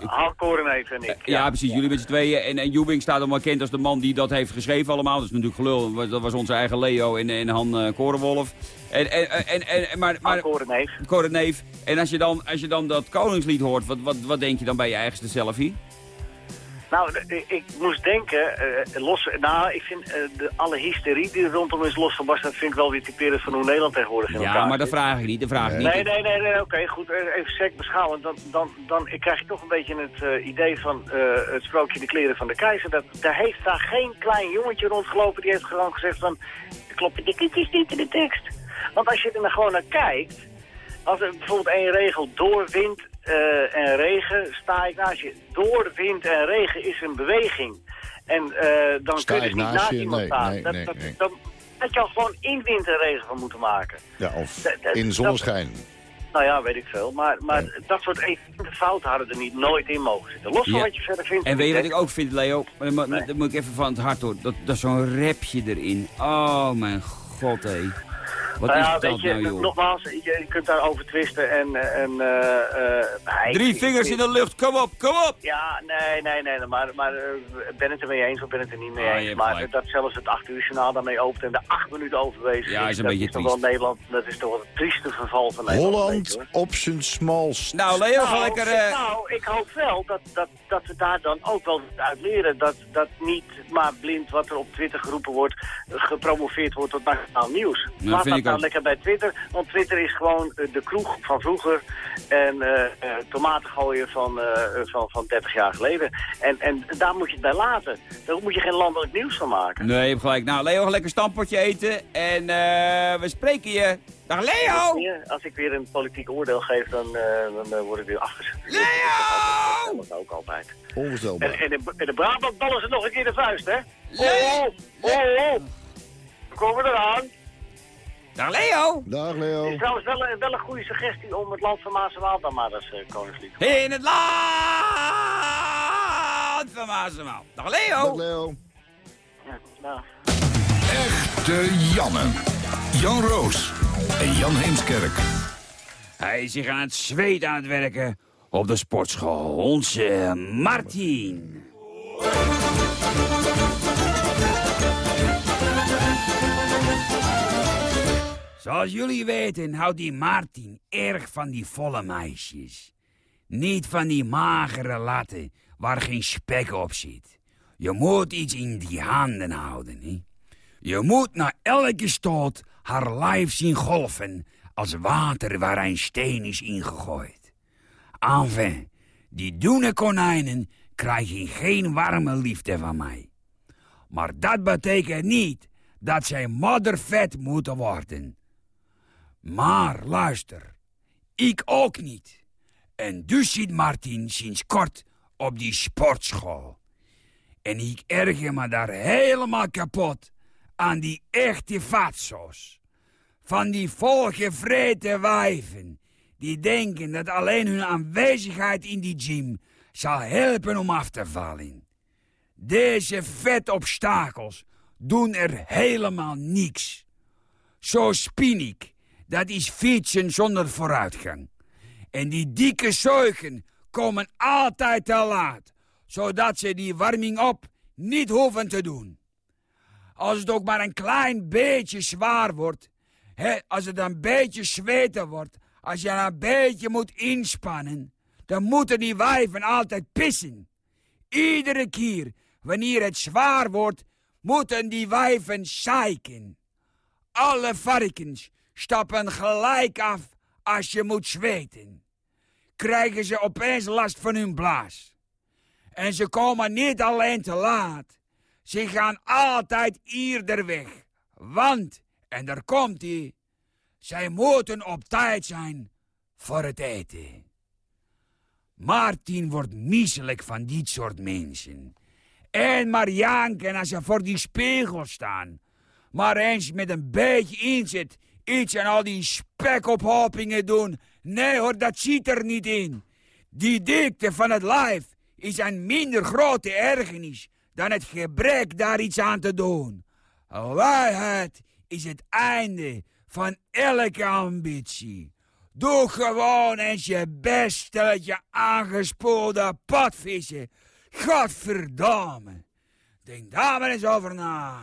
Han Korenheef en ik.
ja, precies. Jullie met z'n tweeën. En, en Jubing staat allemaal bekend als de man die dat heeft geschreven allemaal. Dat is natuurlijk gelul. Dat was onze eigen Leo en, en Han eh, Korenwolf. En, en, en, en, maar, maar,
Korenheef.
Korenneef. En als je, dan, als je dan dat Koningslied hoort, wat, wat, wat denk je dan bij je eigenste selfie?
Nou, de- ik, moest denken, eh, los, nou, ik vind eh, de, alle hysterie die er rondom is losgebarst, dat vind ik wel weer typerend van hoe Nederland tegenwoordig in elkaar
Ja, maar dat vraag ik niet. Dat vraag ik niet.
Nee, nee, nee, nee oké, goed. eh, Even sec beschouwen. Dan, dan, dan ik krijg je toch een beetje het idee van het sprookje De Kleren van de Keizer. Dat, daar heeft daar geen klein jongetje rondgelopen die heeft gewoon gezegd van... Er kloppen dingetjes niet in de tekst. Want als je er nou gewoon naar kijkt... Als er bijvoorbeeld één regel door wind eh, en regen, sta ik naast je. Door wind en regen is een beweging. En eh, dan
Sta
kun je niet
naast je?
iemand
Nee,
staan.
nee,
dat,
nee,
dat, had je al gewoon in wind en regen van moeten maken.
Ja, of
Dat- dat-
in zonneschijn.
Nou ja, weet ik veel. Maar, maar dat soort evidente fouten hadden er niet nooit in mogen zitten. Los van
Ja.
wat je verder vindt.
En weet je wat ik ook vind, Leo? Maar Dat,
Nee.
dat moet ik even van het hart hoor. Dat, dat is zo'n rapje erin. Oh mijn god, hé. Wat
Nou
is
ja,
dat
weet je,
nou, joh?
nogmaals, je, je kunt daarover twisten en... en eh, eh, nee,
Drie vingers in de lucht, kom op, kom op!
Ja, nee, nee, nee, maar, maar eh, ben het er mee eens of ben het er niet mee
Ah,
eens. Maar
gelijk.
dat zelfs het 8 uur journaal daarmee opent en er 8 minuten overwezen
Ja, is een
dat
beetje
is toch wel. Nederland, dat is toch wel het trieste verval van Nederland.
Holland op zijn smalst.
Nou, Leo, ga
Nou,
lekker... eh,
nou, ik hoop wel dat, dat, dat we daar dan ook wel uit leren. Dat, dat niet maar blind wat er op Twitter geroepen wordt, gepromoveerd wordt tot nationaal nieuws.
Vind
dat
ik ook.
lekker bij Twitter, want Twitter is gewoon eh, de kroeg van vroeger en eh, eh, tomaten gooien van, eh, van, van 30 jaar geleden. En, en daar moet je het bij laten. Daar moet je geen landelijk nieuws van maken.
Nee, je hebt gelijk. Nou, Leo, ga lekker stampotje eten. En eh, we spreken je. Dag Leo!
Als ik weer een politiek oordeel geef, dan, eh, dan word ik weer afgezet.
Leo!
Dat ook altijd.
Onvoorstelbaar.
En, in de Brabant ballen ze nog een keer de vuist, hè?
Nee.
Oh, oh, oh, oh. We komen eraan.
Dag Leo!
Dag
Het
Leo.
is trouwens wel, een- wel een goede suggestie om het land van Maas en Waal dan maar als uh, koningslied.
In het land van Maas en Waal. Dag
Dag
Leo!
Leo.
Ja, nou.
Echte Janne. Jan Roos en Jan Heemskerk.
Hij is zich aan het zweet aan het werken op de sportschool. Onze Martin. Zoals jullie weten houdt die Martin erg van die volle meisjes. Niet van die magere latten waar geen spek op zit. Je moet iets in die handen houden, hè? Je moet na elke stoot haar lijf zien golven als water waar een steen is ingegooid. Enfin, die doene konijnen krijgen geen warme liefde van mij. Maar dat betekent niet dat zij moddervet moeten worden. Maar luister, ik ook niet. En dus zit Martin sinds kort op die sportschool. En ik erger me daar helemaal kapot aan die echte fatso's. Van die volgevreten wijven die denken dat alleen hun aanwezigheid in die gym zal helpen om af te vallen. Deze vetobstakels doen er helemaal niks. Zo spinnik, dat is fietsen zonder vooruitgang. En die dikke zeugen komen altijd te laat, zodat ze die warming-up niet hoeven te doen. Als het ook maar een klein beetje zwaar wordt, hè, als het een beetje zweten wordt, als je een beetje moet inspannen, dan moeten die wijven altijd pissen. Iedere keer wanneer het zwaar wordt, moeten die wijven zeiken. Alle varkens stappen gelijk af als je moet zweten. Krijgen ze opeens last van hun blaas. En ze komen niet alleen te laat. Ze gaan altijd eerder weg. Want, en daar komt hij, zij moeten op tijd zijn voor het eten. Martin wordt misselijk van dit soort mensen. En maar janken als ze voor die spiegel staan. Maar eens met een beetje inzet iets aan al die spekophopingen doen. Nee hoor, dat zit er niet in. Die dikte van het lijf is een minder grote ergernis dan het gebrek daar iets aan te doen. Luiheid is het einde van elke ambitie. Doe gewoon eens je best, stelletje aangespoelde padvissen. Godverdamme. Denk daar maar eens over na.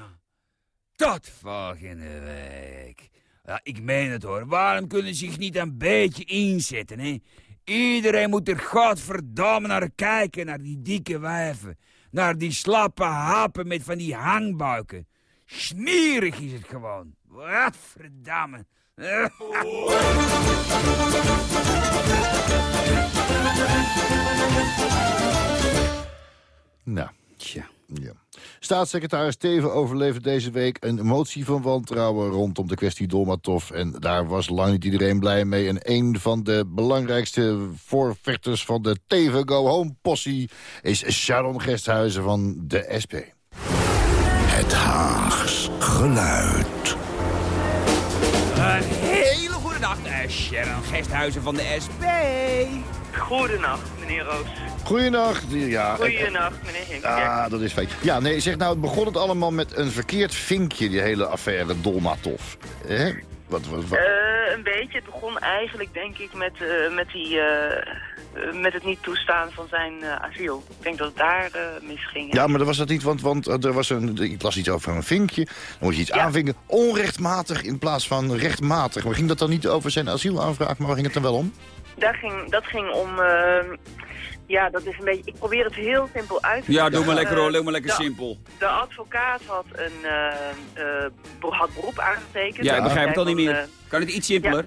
Tot volgende week. Ja, ik meen het hoor. Waarom kunnen ze zich niet een beetje inzetten, hè? Iedereen moet er godverdamme naar kijken, naar die dikke wijven. Naar die slappe hapen met van die hangbuiken. Smerig is het gewoon. Wat verdamme.
Nou,
Tja.
ja. Staatssecretaris Teven overleefde deze week een motie van wantrouwen rondom de kwestie Dolmatov. En daar was lang niet iedereen blij mee. En een van de belangrijkste voorvechters van de Teven Go Home possie is Sharon Gesthuizen van de SP.
Het Haags geluid.
Een hele goede nacht, eh, Sharon Gesthuizen van de SP.
Goedenacht, meneer Roos.
Goeienacht. Ja,
Goedenacht, meneer Heemskerk.
Ah, dat is fijn. Ja, nee, zeg nou, het begon het allemaal met een verkeerd vinkje, die hele affaire Dolmatov. Hè? Wat, wat, wat?
Eh, een beetje. Het begon eigenlijk, denk ik, met, eh, met, die, eh, met het niet toestaan van zijn asiel. Ik denk dat het daar misging.
Ja, maar dat was dat niet, want, want er was een, ik las iets over een vinkje. Dan moet je iets
Ja.
aanvinken. Onrechtmatig in plaats van rechtmatig. Maar ging dat dan niet over zijn asielaanvraag, maar waar ging het dan wel om?
Daar ging, dat ging om... eh, ja, dat is een beetje... Ik probeer het heel simpel uit te
Ja,
leggen.
doe maar lekker hoor, doe maar lekker
de-
simpel.
De advocaat had, een, eh, eh, had beroep aangetekend.
Ja, ik begrijp het al niet meer.
eh,
Kan het iets simpeler?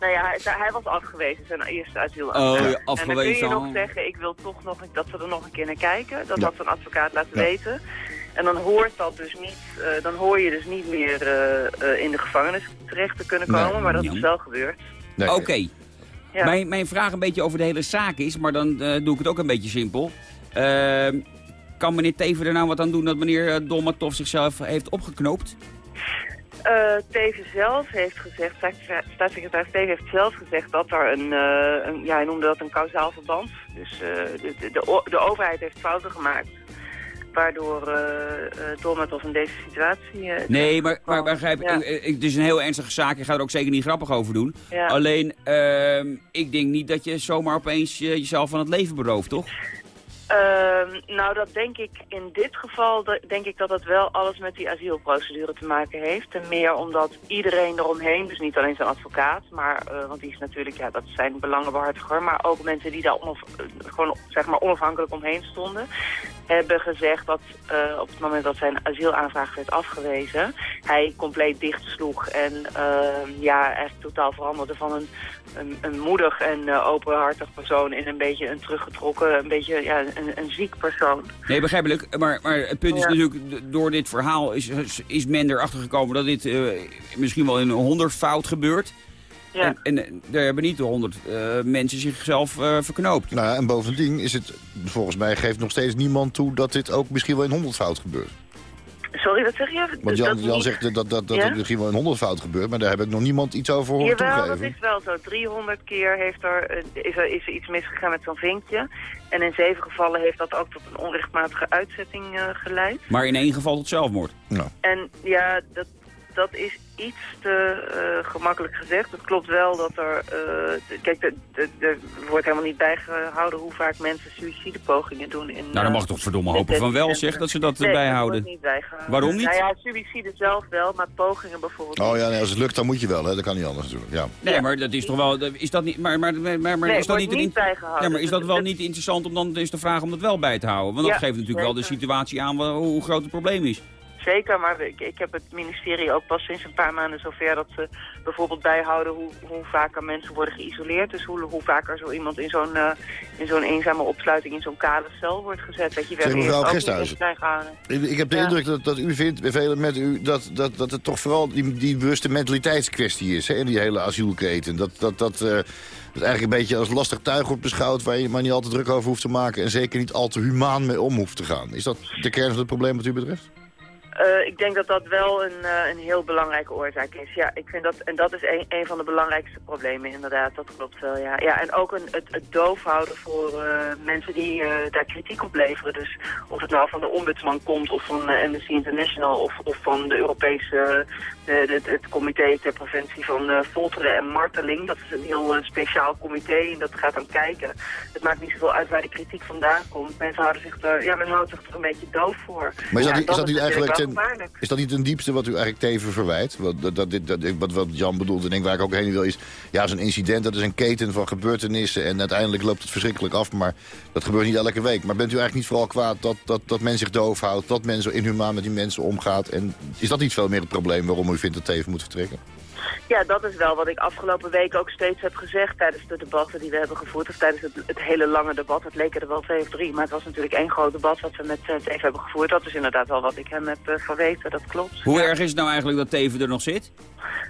nou ja, hij, hij was afgewezen, zijn eerste asiel.
Oh, ja,
En dan kun
afgewezen
je nog zeggen, ik wil toch nog dat we er nog een keer naar kijken. Dat
Ja.
had zijn advocaat laten
Ja.
weten. En dan hoort dat dus niet, eh, dan hoor je dus niet meer eh, eh, in de gevangenis terecht te kunnen
Nee.
komen. Maar dat
Ja.
is wel gebeurd.
Nee,
Oké.
Ja.
Mijn, mijn vraag een beetje over de hele zaak is, maar dan eh, doe ik het ook een beetje simpel. Ehm, kan meneer Teven er nou wat aan doen dat meneer uh, Dolmatov zichzelf heeft opgeknoopt?
Uh, Teven zelf heeft gezegd, staatssecretaris Teven heeft zelf gezegd dat er een, uh, een ja, hij noemde dat een kausaal verband. Dus uh, de, de, de, overheid heeft fouten gemaakt waardoor uh, Dolmatov in deze situatie...
nee, maar, maar begrijp ik, het is een heel ernstige zaak. Je gaat er ook zeker niet grappig over doen. Ja. Alleen, ehm, ik denk niet dat je zomaar opeens jezelf van het leven berooft, toch?
Uh, nou, dat denk ik in dit geval, denk ik dat dat wel alles met die asielprocedure te maken heeft. En meer omdat iedereen eromheen, dus niet alleen zijn advocaat, maar, uh, want die is natuurlijk, ja, dat zijn belangenbehartiger, maar ook mensen die daar onaf, gewoon, zeg maar, onafhankelijk omheen stonden, hebben gezegd dat uh, op het moment dat zijn asielaanvraag werd afgewezen, hij compleet dichtsloeg en uh, ja, echt totaal veranderde van een, een, een moedig en uh, openhartig persoon in een beetje een teruggetrokken, een beetje ja, een, een ziek persoon.
Nee, begrijpelijk. Maar, maar het punt is natuurlijk, door dit verhaal is, is men erachter gekomen dat dit uh, misschien wel in een honderdfout gebeurt. Ja. En, en eh, daar hebben niet de honderd uh, mensen zichzelf uh, verknoopt.
Nou, en bovendien is het, volgens mij geeft nog steeds niemand toe dat dit ook misschien wel in honderd fout gebeurt.
Sorry, wat zeg je?
Want Jan, Jan zegt dat, dat, dat het misschien wel in honderd fout gebeurt, maar daar heb ik nog niemand iets over horen
Jawel,
toegeven.
dat is wel zo. 300 keer heeft er, is, er, is er iets misgegaan met zo'n vinkje. En in zeven gevallen heeft dat ook tot een onrechtmatige uitzetting uh, geleid.
Maar in één geval tot zelfmoord?
Nou.
En ja, dat, dat is iets te uh, gemakkelijk gezegd. Het klopt wel dat er... Uh, kijk, er wordt helemaal niet bijgehouden hoe vaak mensen suïcidepogingen doen. In,
nou, dan mag toch verdomme hopen van wel, zeg, dat ze dat
nee,
bijhouden.
Dat niet bijgehouden.
Waarom niet?
Nou ja, suïcide zelf wel, maar pogingen bijvoorbeeld
Oh ja, nee, als het lukt, dan moet je wel, hè. Dat kan niet anders doen, ja.
Nee, maar dat is toch wel... Is dat niet... Maar, maar, maar, maar,
nee,
is dat
niet... niet bijgehouden.
Ja, maar is dat wel niet interessant om dan eens te vragen om dat wel bij te houden? Want dat
ja,
geeft natuurlijk wel de situatie aan hoe groot het probleem is.
Zeker, maar ik, ik, heb het ministerie ook pas sinds een paar maanden zover dat ze bijvoorbeeld bijhouden hoe, hoe vaker mensen worden geïsoleerd. Dus hoe, hoe vaker zo iemand in zo'n uh, in zo'n eenzame opsluiting in zo'n kale cel wordt gezet. Dat je
zeg, mevrouw Gesthuizen, ik, ik heb de ja. indruk dat, dat u vindt, velen met u, dat, dat, dat het toch vooral die, die bewuste mentaliteitskwestie is hè, die hele asielketen. Dat, dat, dat, uh, dat eigenlijk een beetje als lastig tuig wordt beschouwd... waar je maar niet al te druk over hoeft te maken... en zeker niet al te humaan mee om hoeft te gaan. Is dat de kern van het probleem wat u betreft?
Uh, ik denk dat dat wel een, uh, een heel belangrijke oorzaak is. Ja, ik vind dat, en dat is een, een van de belangrijkste problemen inderdaad, dat klopt wel, ja. Ja, en ook een, het, het voor uh, mensen die daar kritiek op leveren. Dus of het nou van de ombudsman komt, of van Amnesty International, of, of van de Europese, de, de, het comité ter preventie van folteren en marteling. Dat is een heel speciaal comité en dat gaat dan kijken. Het maakt niet zoveel uit waar de kritiek vandaan komt. Mensen houden zich er, ja, men houdt zich er een beetje doof voor.
Maar is dat,
ja,
is dat niet eigenlijk...
Ten,
is dat niet ten diepste wat u eigenlijk Teven verwijt? Wat, dat, dat, dat, wat, wat Jan bedoelt en denk waar ik ook heen wil is... ja, zo'n incident, dat is een keten van gebeurtenissen... en uiteindelijk loopt het verschrikkelijk af, maar dat gebeurt niet elke week. Maar bent u eigenlijk niet vooral kwaad dat, dat, dat men zich doof houdt... dat men zo inhumaan met die mensen omgaat? En is dat niet veel meer het probleem waarom u vindt dat Teven moet vertrekken?
Ja, dat is wel wat ik afgelopen week ook steeds heb gezegd tijdens de debatten die we hebben gevoerd. Of tijdens het, het hele lange debat. Het leken er wel twee of drie, maar het was natuurlijk één groot debat wat we met uh, Teven hebben gevoerd. Dat is inderdaad wel wat ik hem heb uh, verweten, dat klopt.
Hoe
ja.
erg is het nou eigenlijk dat Teven er nog zit?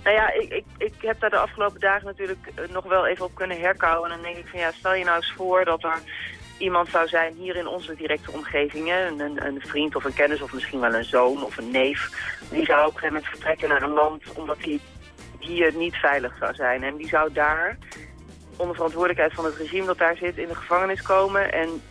Nou ja, ik, ik, ik heb daar de afgelopen dagen natuurlijk uh, nog wel even op kunnen herkouwen. En dan denk ik van ja, stel je nou eens voor dat er iemand zou zijn hier in onze directe omgeving, een, een, een, vriend of een kennis of misschien wel een zoon of een neef, die zou op een gegeven moment vertrekken naar een land omdat hij hier niet veilig zou zijn. En die zou daar, onder verantwoordelijkheid van het regime dat daar zit, in de gevangenis komen. En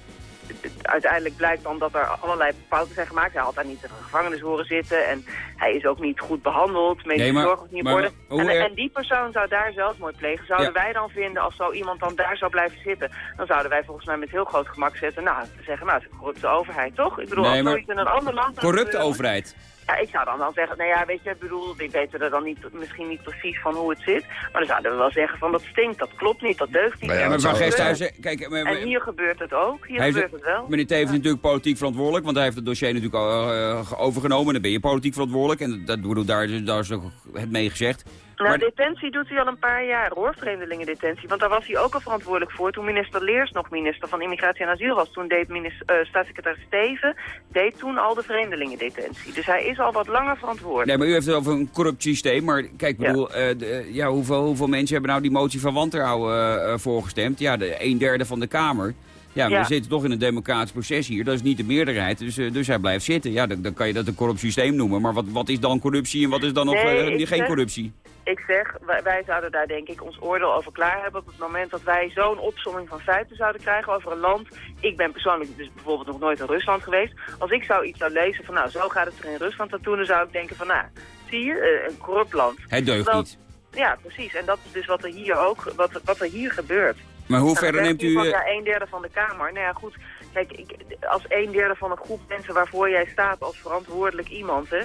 uiteindelijk blijkt dan dat er allerlei fouten zijn gemaakt. Hij had daar niet in de gevangenis horen zitten en hij is ook niet goed behandeld, medische
nee,
zorg ook niet worden. En,
er...
en, die persoon zou daar zelfmoord plegen. Zouden ja. wij dan vinden, als zo iemand dan daar zou blijven zitten, dan zouden wij volgens mij met heel groot gemak zetten, nou, zeggen, nou, het is een corrupte overheid, toch? Ik bedoel,
nee,
als
maar...
zoiets in een ander land...
Corrupte overheid?
Ja, ik zou dan wel zeggen, nou ja, weet je, ik bedoel, ik weet er dan niet, misschien niet precies van hoe het zit. Maar dan zouden we wel zeggen van dat stinkt, dat klopt niet, dat deugt niet.
Maar ja, maar Geesthuizen, kijk... Maar,
en hier gebeurt het ook, hier gebeurt het wel.
Meneer Teven is natuurlijk politiek verantwoordelijk, want hij heeft het dossier natuurlijk al uh, overgenomen. Dan ben je politiek verantwoordelijk en dat, bedoel, daar, daar is ook het mee gezegd.
Nou, maar... detentie doet hij al een paar jaar hoor, vreemdelingendetentie. Want daar was hij ook al verantwoordelijk voor toen minister Leers nog minister van Immigratie en Asiel was. Toen deed minister, uh, staatssecretaris Steven deed toen al de vreemdelingendetentie. Dus hij is al wat langer verantwoordelijk.
Nee, maar u heeft het over een corrupt systeem. Maar kijk, bedoel, ja. Uh, de, ja, hoeveel, hoeveel mensen hebben nou die motie van wantrouwen uh, voorgestemd? Ja, de een derde van de Kamer. Ja, maar
Ja.
we zitten toch in een democratisch proces hier. Dat is niet de meerderheid, dus, eh, dus hij blijft zitten. Ja, dan, dan kan je dat een corrupt systeem noemen. Maar wat, wat is dan corruptie en wat is dan nog
Nee,
eh, geen
zeg-
corruptie?
Ik zeg, wij, wij zouden daar denk ik ons oordeel over klaar hebben op het moment dat wij zo'n opsomming van feiten zouden krijgen over een land. Ik ben persoonlijk dus bijvoorbeeld nog nooit in Rusland geweest. Als ik zou iets zou lezen van nou, zo gaat het er in Rusland aan toe, dan zou ik denken van nou, zie je, eh, een corrupt land.
Het deugt niet.
Ja, precies. En dat is dus wat er hier ook, wat, wat er hier gebeurt.
Maar hoe
Nou,
verder
dan
neemt u...
iemand,
eh,
Ja, een derde van de Kamer. Nou ja, goed. Kijk, ik, als een derde van een groep mensen waarvoor jij staat als verantwoordelijk iemand, hè,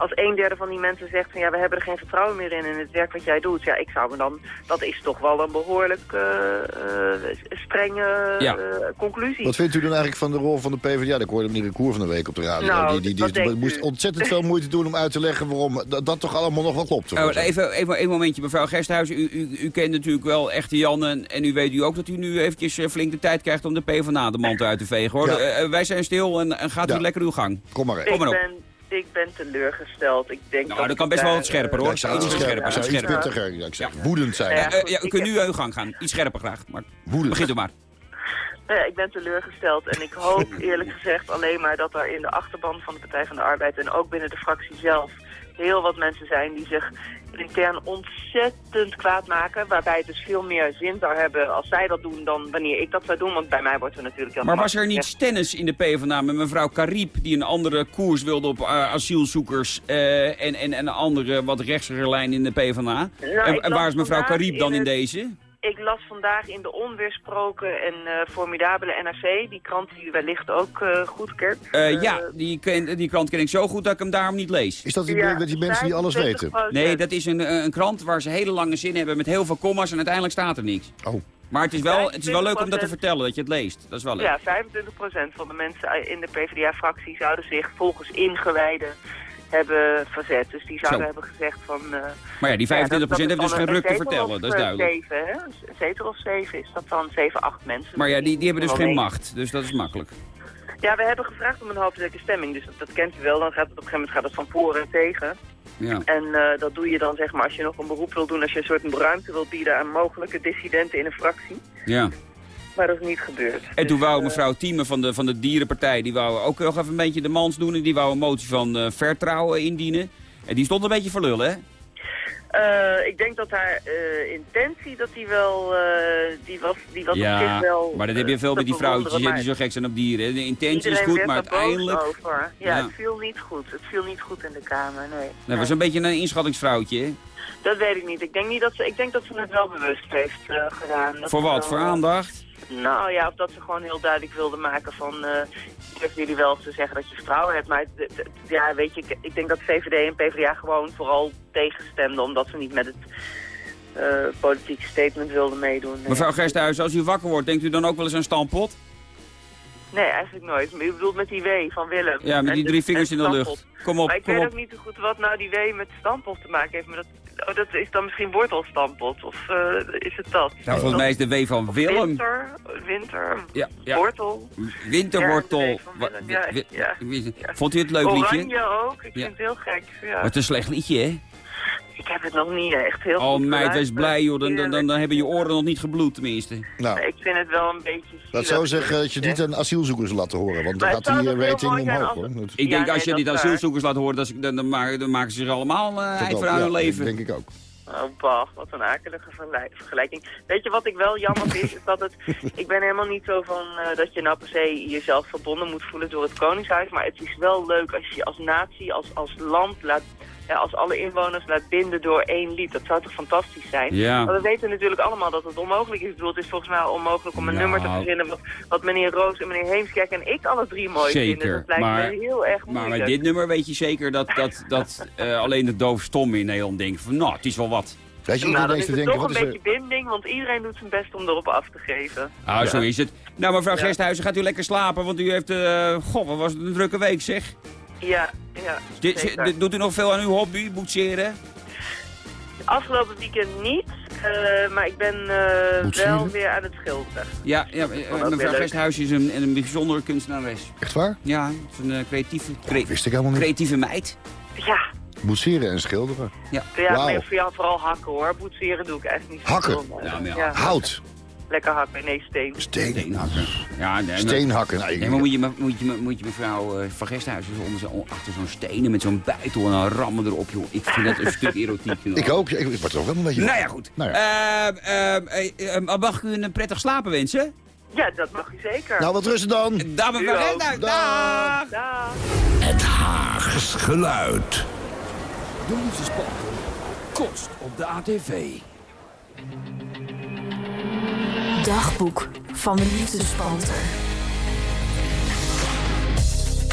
als een derde van die mensen zegt van ja, we hebben er geen vertrouwen meer in in het werk wat jij doet, ja, ik zou me dan, dat is toch wel een behoorlijk eh, eh, strenge
Ja.
eh, conclusie.
Wat vindt u dan eigenlijk van de rol van de PvdA? Ik hoorde meneer Recour van de week op de radio.
Nou,
die die, moest
u?
ontzettend veel moeite doen om uit te leggen waarom dat, dat toch allemaal nog wel klopt.
Oh, even, even een momentje, mevrouw Gersthuizen. U, u, u kent natuurlijk wel echte Jan en, en u weet u ook dat u nu eventjes flink de tijd krijgt om de PvdA de mand uit te vegen. Hoor.
Ja.
Wij zijn stil en, en gaat
Ja.
u lekker uw gang.
Kom maar
ik,
even.
kom maar op.
ben, ik ben teleurgesteld. Ik denk
Nou,
dat
dat kan
ik
best wel wat scherper
eh,
hoor.
Ja, ik zou
Iets
iets
scherper,
scherper,
iets
zou iets
scherper.
pittiger, ja, ik zeg, woedend zijn.
Ja.
Eh, eh, ja, u
Ik
kunt nu uw gang gaan. Iets scherper graag. Maar
Woedend.
begint u maar.
Nou ja, ik ben teleurgesteld en ik hoop eerlijk gezegd alleen maar dat er in de achterban van de Partij van de Arbeid en ook binnen de fractie zelf heel wat mensen zijn die zich intern ontzettend kwaad maken. Waarbij het dus veel meer zin zou hebben als zij dat doen dan wanneer ik dat zou doen. Want bij mij wordt er natuurlijk heel
Maar was er niet stennis in de PvdA met mevrouw Karib... die een andere koers wilde op eh, asielzoekers... eh, en, en, en een andere wat rechtsigere lijn in de PvdA?
Nou,
en, en waar is mevrouw Karib dan
in
deze?
Ik las vandaag in de onweersproken en eh, formidabele NRC, die krant die u wellicht ook eh, goed kent.
Eh, ja, die, ken, die krant ken ik zo goed dat ik hem daarom niet lees.
Is dat die,
Ja,
met die mensen die alles weten?
25%.
Nee, dat is een, een krant waar ze hele lange zin hebben met heel veel comma's en uiteindelijk staat er niks.
Oh,
Maar het is wel, het is wel leuk om dat te
25%.
vertellen, dat je het leest. Dat is wel leuk.
Ja, 25% van de mensen in de PvdA-fractie zouden zich volgens ingewijden hebben verzet. Dus die zouden
Zo.
hebben gezegd van... eh,
Maar ja, die 25%
ja, dat- dat
heeft
is
dus geen
een
ruk te vertellen,
of,
dat is
eh,
duidelijk.
Zeven, hè? Een zetel of zeven is dat dan? Zeven, acht mensen.
Maar ja, die, die hebben dus geen macht, dus dat is makkelijk.
Ja, we hebben gevraagd om een hoofdelijke stemming. Dus dat, dat kent u wel. Dan gaat het op een gegeven moment gaat het van voor en tegen.
Ja.
En eh, dat doe je dan zeg maar als je nog een beroep wil doen. Als je een soort ruimte wil bieden aan mogelijke dissidenten in een fractie.
ja.
Maar dat is niet gebeurd.
En toen
Dus,
wou
eh,
mevrouw Thieme van de, van de Dierenpartij, die wou ook nog even een beetje de mans doen. En die wou een motie van eh, vertrouwen indienen. En die stond een beetje voor lul, hè?
eh, ik denk dat haar intentie, dat die wel, eh, die was, die was op
Ja,
zich wel...
maar dat heb je veel met die vrouwtjes die zo gek zijn op dieren. De intentie is goed, maar uiteindelijk...
Over. Ja,
Ja.
het viel niet goed. Het viel niet goed in de Kamer, nee.
Dat was een beetje een inschattingsvrouwtje, hè?
Dat weet ik niet. Ik denk, niet dat ze, ik denk dat ze het wel bewust heeft gedaan.
Voor wat?
wel,
Voor aandacht?
Nou ja, of dat ze gewoon heel duidelijk wilde maken van... eh durven jullie wel te zeggen dat je vertrouwen hebt. Maar ja, weet je, ik, ik denk dat VVD en PvdA gewoon vooral tegenstemden... omdat ze niet met het eh, politieke statement wilden meedoen.
Mevrouw Gersthuizen, als u wakker wordt, denkt u dan ook wel eens aan stampot?
Nee, eigenlijk nooit. Maar u bedoelt met die W van Willem.
Ja, met die drie vingers
en
in de lucht. Kom op,
Maar ik
kom
weet
op.
ook niet zo goed wat nou die W met stampot te maken heeft. Maar dat, oh, dat is dan misschien wortelstampot. Of eh, is het dat?
Nou, volgens mij is de W van Willem.
Winter, winter,
Ja, ja.
wortel.
Winterwortel.
Ja, ja.
Vond u het leuk liedje?
Oranje ook. Ik vind het heel gek. Ja.
Wat een slecht liedje, hè?
Ik heb het nog niet echt heel
Oh
goed
meid, wees blij joh. Dan, dan, dan, dan hebben je oren nog niet gebloed tenminste.
nou,
Ik vind het wel een beetje
laat
zielig.
zo zeggen dat je niet aan asielzoekers laat horen. Want dan gaat
zou
die
heel
rating omhoog, hoor. Dat,
Ik
Ja,
denk als je
dat
dit
is waar.
asielzoekers laat horen, dat dan, dan, maken, dan maken ze zich allemaal uh, eind voor
ja,
hun
dat
leven.
denk ik ook.
Oh, bah, wat een akelige vergelijk- vergelijking. Weet je wat ik wel jammer vind? Is dat het, ik ben helemaal niet zo van eh, dat je nou per se jezelf verbonden moet voelen door het Koningshuis. Maar het is wel leuk als je je als natie, als, als land, laat, als alle inwoners laat binden door één lied. Dat zou toch fantastisch zijn?
Ja.
Maar we weten natuurlijk allemaal dat het onmogelijk is. Ik bedoel, het is volgens mij onmogelijk om een
Nou.
nummer te verzinnen wat, wat meneer Roos en meneer Heemskerk en ik alle drie mooi
Zeker,
vinden. Dat lijkt
maar-
me heel erg
Maar
moeilijk.
bij dit nummer weet je zeker dat, dat, dat eh, alleen de doof stom in Nederland denkt van nou, het is wel wat.
Weet je, ik
nou, dan is het
denken,
toch
wat
een
is er...
beetje binding, want iedereen doet zijn best om erop af te geven.
Ah, zo is het. Nou, mevrouw
Ja.
Gaat u lekker slapen, want u heeft, eh goh, wat was het een drukke week zeg.
Ja, ja.
Doet u nog veel aan uw hobby, boetseren?
Afgelopen weekend niet, eh, maar ik ben eh, wel weer aan het schilderen.
Ja, ja
weer
mevrouw is een, een bijzondere kunstenares.
Echt waar?
Ja, het is een eh, creatieve, cre-
Wist ik helemaal niet.
creatieve meid.
Ja,
Boetseren en schilderen.
ja
Wauw.
maar voor jou vooral hakken hoor. Boetseren doe ik eigenlijk niet.
Hakken?
maar,
Ja, maar ja.
ja.
Hout.
Lekker hakken, nee, steen.
Steen.
Steenhakker. Ja, nee,
Steenhakken. Nou, ik-
Nee, maar moet je, moet je, moet je mevrouw eh, van Gesthuizen zo onder zo, achter zo'n stenen met zo'n buitel en dan rammen erop, joh. Ik vind dat een stuk erotiek. joh.
ik ook. Ik, ik word er ook wel een beetje...
Nou ja, goed.
Nou ja.
Ehm, ehm, eh, eh, mag ik u een prettig slapen wensen?
Ja, dat mag u zeker.
Nou, wat rusten dan.
Dame van
U ook.
Gesthuizen, dag!
Dag.
Het Haags geluid.
De liefdespanter kost op de ATV.
Dagboek van de liefdespanter.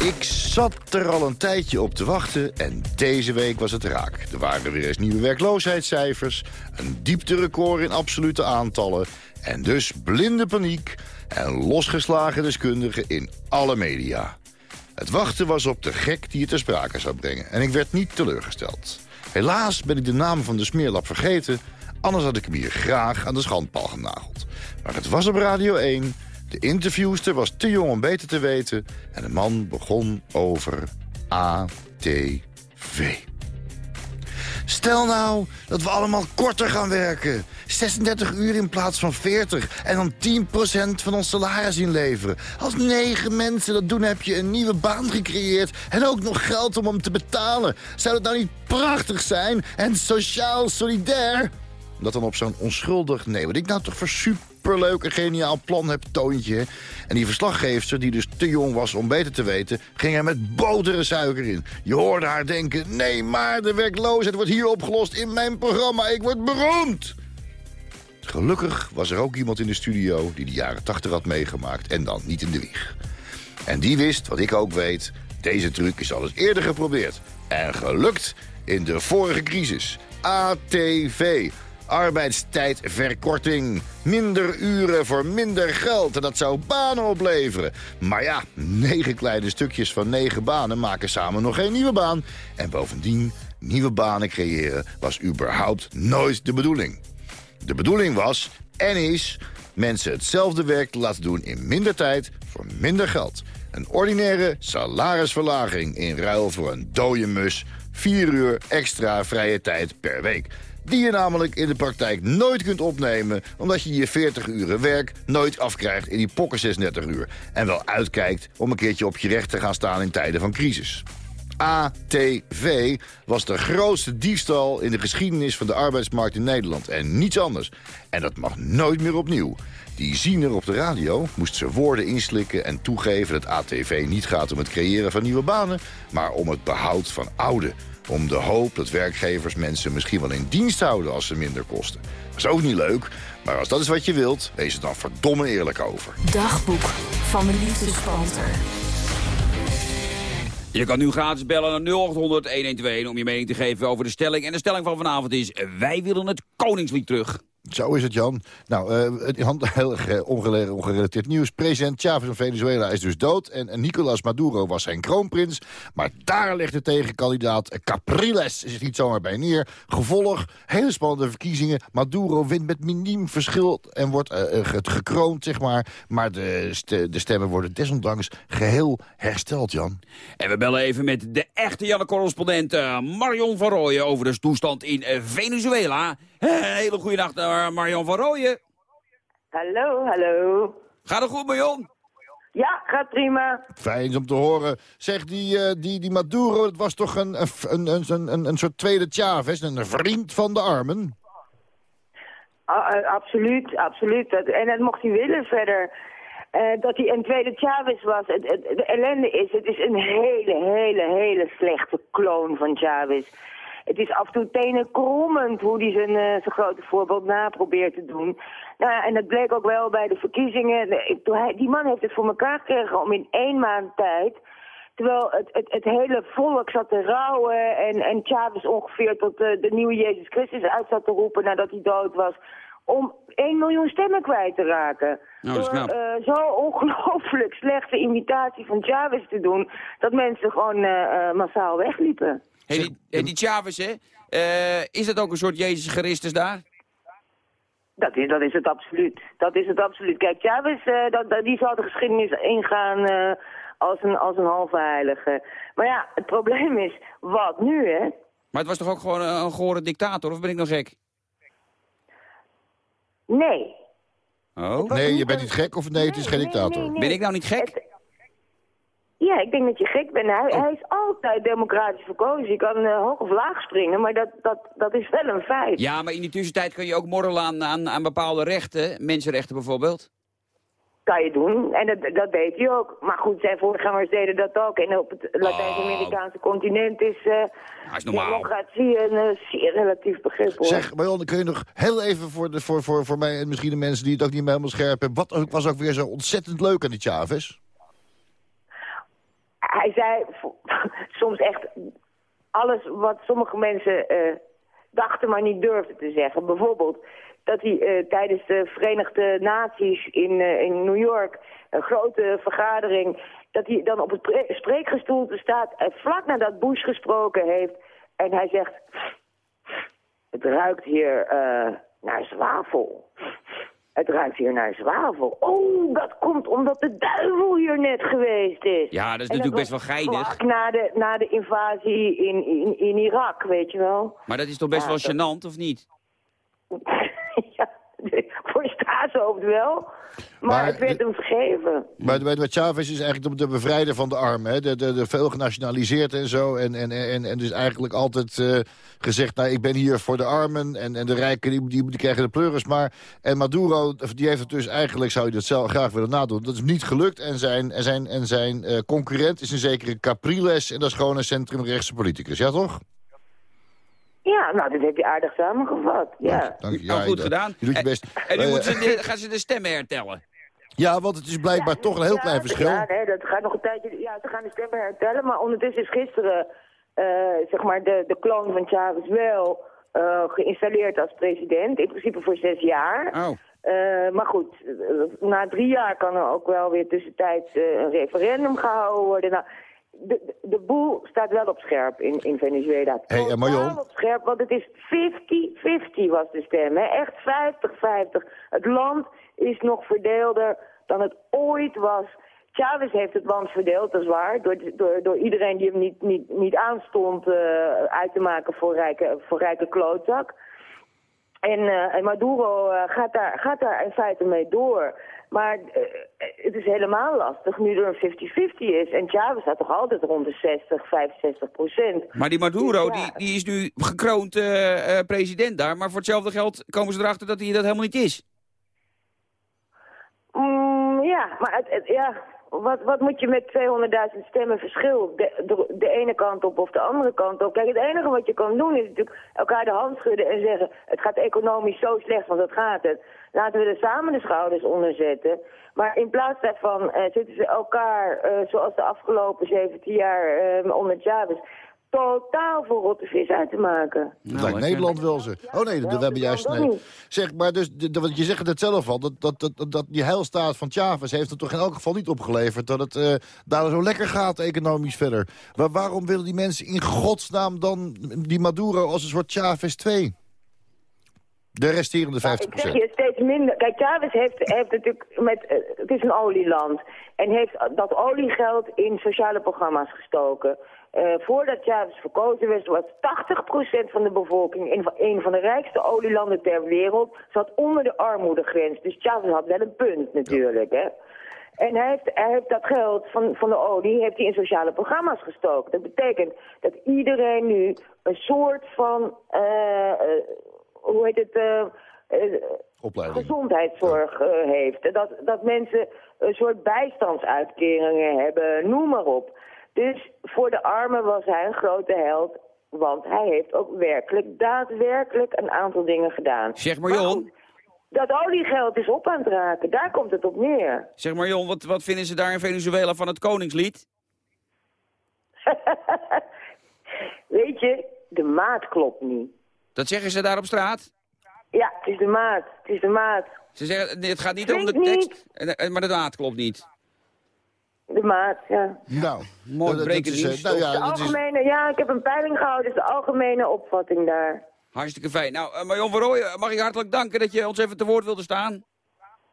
Ik zat er al een tijdje op te wachten en deze week was het raak. Er waren weer eens nieuwe werkloosheidscijfers, een diepterecord in absolute aantallen... en dus blinde paniek en losgeslagen deskundigen in alle media. Het wachten was op de gek die het ter sprake zou brengen en ik werd niet teleurgesteld. Helaas ben ik de naam van de smeerlap vergeten... anders had ik hem hier graag aan de schandpaal genageld. Maar het was op Radio 1... De interviewster was te jong om beter te weten... en de man begon over ATV. Stel nou dat we allemaal korter gaan werken. 36 uur in plaats van 40. En dan 10% van ons salaris inleveren. Als negen mensen dat doen, heb je een nieuwe baan gecreëerd. En ook nog geld om hem te betalen. Zou dat nou niet prachtig zijn? En sociaal solidair? Dat dan op zo'n onschuldig, nee, wat ik nou toch voor superleuk en geniaal plan heb, toontje. En die verslaggeefster, die dus te jong was om beter te weten... ging er met boter suiker in. Je hoorde haar denken, nee, maar de werkloosheid wordt hier opgelost in mijn programma. Ik word beroemd. Gelukkig was er ook iemand in de studio die de jaren 80 had meegemaakt... en dan niet in de wieg. En die wist, wat ik ook weet, deze truc is al eens eerder geprobeerd. En gelukt in de vorige crisis. ATV. Arbeidstijdverkorting. Minder uren voor minder geld. En dat zou banen opleveren. Maar ja, negen kleine stukjes van negen banen maken samen nog geen nieuwe baan. En bovendien, nieuwe banen creëren was überhaupt nooit de bedoeling. De bedoeling was, en is, mensen hetzelfde werk te laten doen in minder tijd voor minder geld. Een ordinaire salarisverlaging in ruil voor een dode mus... vier uur extra vrije tijd per week. Die je namelijk in de praktijk nooit kunt opnemen... omdat je je 40 uren werk nooit afkrijgt in die pokken 36 uur. En wel uitkijkt om een keertje op je recht te gaan staan in tijden van crisis. ATV was de grootste diefstal in de geschiedenis van de arbeidsmarkt in Nederland. En niets anders. En dat mag nooit meer opnieuw. Die ziener op de radio moest zijn woorden inslikken en toegeven dat ATV niet gaat om het creëren van nieuwe banen, maar om het behoud van oude. Om de hoop dat werkgevers mensen misschien wel in dienst houden als ze minder kosten. Dat is ook niet leuk, maar als dat is wat je wilt, wees er dan verdomme eerlijk over.
Dagboek van de liefdespanter.
Je kan nu gratis bellen naar 0800 1121 om je mening te geven over de stelling. En de stelling van vanavond is, wij willen het Koningslied terug.
Zo is het, Jan. Nou, hand- heel ongerelateerd nieuws. President Chavez van Venezuela is dus dood. En, Nicolas Maduro was zijn kroonprins. Maar daar ligt de tegenkandidaat Capriles is het niet zomaar bij neer. Gevolg, hele spannende verkiezingen. Maduro wint met miniem verschil en wordt ge- gekroond, zeg maar. Maar de, de stemmen worden desondanks geheel hersteld, Jan.
En we bellen even met de echte Janne-correspondent Marion van Rooyen over de toestand in Venezuela. Eh, hele goede nacht, eh, Marion van Rooyen.
Hallo, hallo.
Gaat het goed, Marion?
Ja, gaat prima.
Fijn om te horen. Zeg, die, eh, die, die Maduro, dat was toch een, een, een, een, een, een soort tweede Chavez, een vriend van de armen?
Ah, eh, absoluut, absoluut. Dat, en dat mocht hij willen verder. Eh, dat hij een tweede Chavez was. Het, het- de ellende is, het is een hele, hele, hele slechte kloon van Chavez. Het is af en toe tenen krommend hoe hij zijn, eh, zijn grote voorbeeld na probeert te doen. Nou, ja, en dat bleek ook wel bij de verkiezingen. Die man heeft het voor elkaar gekregen om in één maand tijd... Terwijl het, het, het hele volk zat te rouwen en, en Chavez ongeveer tot eh, de nieuwe Jezus Christus uit zat te roepen nadat hij dood was. Om 1 miljoen stemmen kwijt te raken.
Nou,
Door
knap.
eh, zo'n ongelooflijk slechte imitatie van Chavez te doen, dat mensen gewoon eh, massaal wegliepen.
Hey, die, hey, die Chavez, hè? Eh, is dat ook een soort Jezus Christus daar?
Dat is, dat is het absoluut. Dat is het absoluut. Kijk, Chavez, eh, dat, dat- die zal de geschiedenis ingaan eh, als, een, als een halve heilige. Maar ja, het probleem is, wat nu, hè?
Maar het was toch ook gewoon een, een gore dictator, of ben ik nog gek?
Nee.
Oh,
Nee, je bent niet gek of nee, het is geen
Nee,
dictator.
nee, nee.
ben ik nou niet gek?
Het- Ja, ik denk dat je gek bent. Hij,
Oh.
hij is altijd democratisch verkozen. Je kan eh, hoog of laag springen, maar dat, dat, dat is wel een feit.
Ja, maar in die tussentijd kun je ook morrelen aan, aan, aan bepaalde rechten. Mensenrechten bijvoorbeeld.
Kan je doen. En dat, dat deed hij ook. Maar goed, zijn voorgangers deden dat ook. En op het Latijns-Amerikaanse continent is, eh
is normaal.
democratie een eh, zeer relatief begrip. Hoor.
Zeg, Marjon, kun je nog heel even voor, de, voor, voor, voor mij en misschien de mensen die het ook niet meer helemaal scherp hebben... wat ook- was ook weer zo ontzettend leuk aan die Chavez?
Hij zei soms echt alles wat sommige mensen eh, dachten maar niet durfden te zeggen. Bijvoorbeeld dat hij eh, tijdens de Verenigde Naties in, eh, in New York, een grote vergadering, dat hij dan op het pre- spreekgestoelte staat en vlak nadat Bush gesproken heeft en hij zegt, het ruikt hier naar zwavel. Het ruikt hier naar zwavel. Oh, dat komt omdat de duivel hier net geweest is.
Ja, dat is
En
natuurlijk best wel geinig.
na de, na de invasie in, in, in Irak, weet je wel.
Maar dat is toch best
Ja,
wel
dat-
gênant, of niet?
ja, voor je staatshoofd wel. Maar,
Maar
het werd hem vergeven.
Maar, maar, Chavez is eigenlijk de, de bevrijder van de armen. Hè? De, de, de veel genationaliseerd en zo. En, en, en, en dus eigenlijk altijd eh, gezegd, nou, ik ben hier voor de armen. En, en de rijken, die, die, die krijgen de pleuris maar. En Maduro, die heeft het dus eigenlijk, zou je dat zelf graag willen nadoen. Dat is niet gelukt. En zijn, en zijn, en zijn eh, concurrent is een zekere Capriles. En dat is gewoon een centrumrechtse politicus. Ja, toch?
Ja, nou, dat heb je aardig samengevat. Ja.
Dank je.
Nou,
Ja,
goed
je-
gedaan.
Je doet je best.
En nu
Eh,
moeten ze, gaan ze de stemmen hertellen.
ja, want het is blijkbaar toch een heel
Ja,
klein verschil.
Ja, nee, dat gaat nog een tijdje. Ja, ze gaan de stemmen hertellen. Maar ondertussen is gisteren, eh, zeg maar, de, de kloon van Chavez wel eh, geïnstalleerd als president. In principe voor zes jaar.
Oh.
Eh, maar goed, eh, na drie jaar kan er ook wel weer tussentijds eh, een referendum gehouden worden. Nou, de, de, boel staat wel op scherp in, in Venezuela.
Hey, en Marion?
Totaal op scherp, want het is 50-50 was de stem. Hè? Echt 50-50. Het land is nog verdeelder dan het ooit was. Chavez heeft het land verdeeld, dat is waar. Door, door, door iedereen die hem niet, niet, niet aanstond eh, uit te maken voor rijke, voor rijke klootzak. En, eh, en Maduro eh, gaat, daar, gaat daar in feite mee door. Maar eh, het is helemaal lastig nu er een 50-50 is. En Chavez staat toch altijd rond de 60, 65 procent.
Maar die Maduro,
Ja.
die, die is nu gekroond eh, eh, president daar. Maar voor hetzelfde geld komen ze erachter dat hij dat helemaal niet is.
Mm, ja, maar het, het- ja, wat, wat moet je met 200.000 stemmen verschil? De, ene kant op of de andere kant op. Kijk, het enige wat je kan doen is natuurlijk elkaar de hand schudden en zeggen... het gaat economisch zo slecht, want dat gaat het. Laten we er samen de schouders onder zetten. Maar in plaats daarvan eh, zitten ze elkaar, eh, zoals de afgelopen 17 jaar eh, onder Chavez... totaal voor rotte vis uit te maken.
Nou,
lijkt. Nederland wel ze. Oh nee, dat, we hebben juist... Nee. Zeg, maar dus, de, de- want je zegt het zelf al, dat, dat, dat, dat die heilstaat van Chavez heeft het toch in elk geval niet opgeleverd dat het eh, daar zo lekker gaat economisch verder. Maar waarom willen die mensen in godsnaam dan die Maduro als een soort Chavez 2? De resterende 50
Ik zeg je steeds minder. Kijk, Chavez heeft, heeft natuurlijk met. eh, het is een olieland. En heeft dat oliegeld in sociale programma's gestoken. Eh, voordat Chavez verkozen werd, was 80% van de bevolking in een van de rijkste olielanden ter wereld. zat onder de armoedegrens. Dus Chavez had wel een punt natuurlijk, hè. En hij heeft, hij heeft dat geld van, van de olie heeft hij in sociale programma's gestoken. Dat betekent dat iedereen nu een soort van, eh, eh, hoe heet het, gezondheidszorg heeft. Dat, dat mensen een soort bijstandsuitkeringen hebben, noem maar op. Dus voor de armen was hij een grote held, want hij heeft ook werkelijk, daadwerkelijk een aantal dingen gedaan.
Zeg
Maar goed, dat oliegeld is op aan het raken, daar komt het op neer.
zeg Marion wat, wat vinden ze daar in Venezuela van het Koningslied?
Weet je, de maat klopt niet.
Dat zeggen ze daar op straat?
Ja, het is de maat, het is de maat.
Ze zeggen, het gaat niet om de tekst, maar de daad klopt niet.
De maat, ja.
Nou,
Mooi
dat- dat
brekend
is, eh, nou ja,
De
dat is,
algemene, ja, ik heb een peiling gehouden, dus de algemene opvatting daar.
Hartstikke fijn. Nou, eh, Marion van Rooyen, mag ik hartelijk danken dat je ons even te woord wilde staan.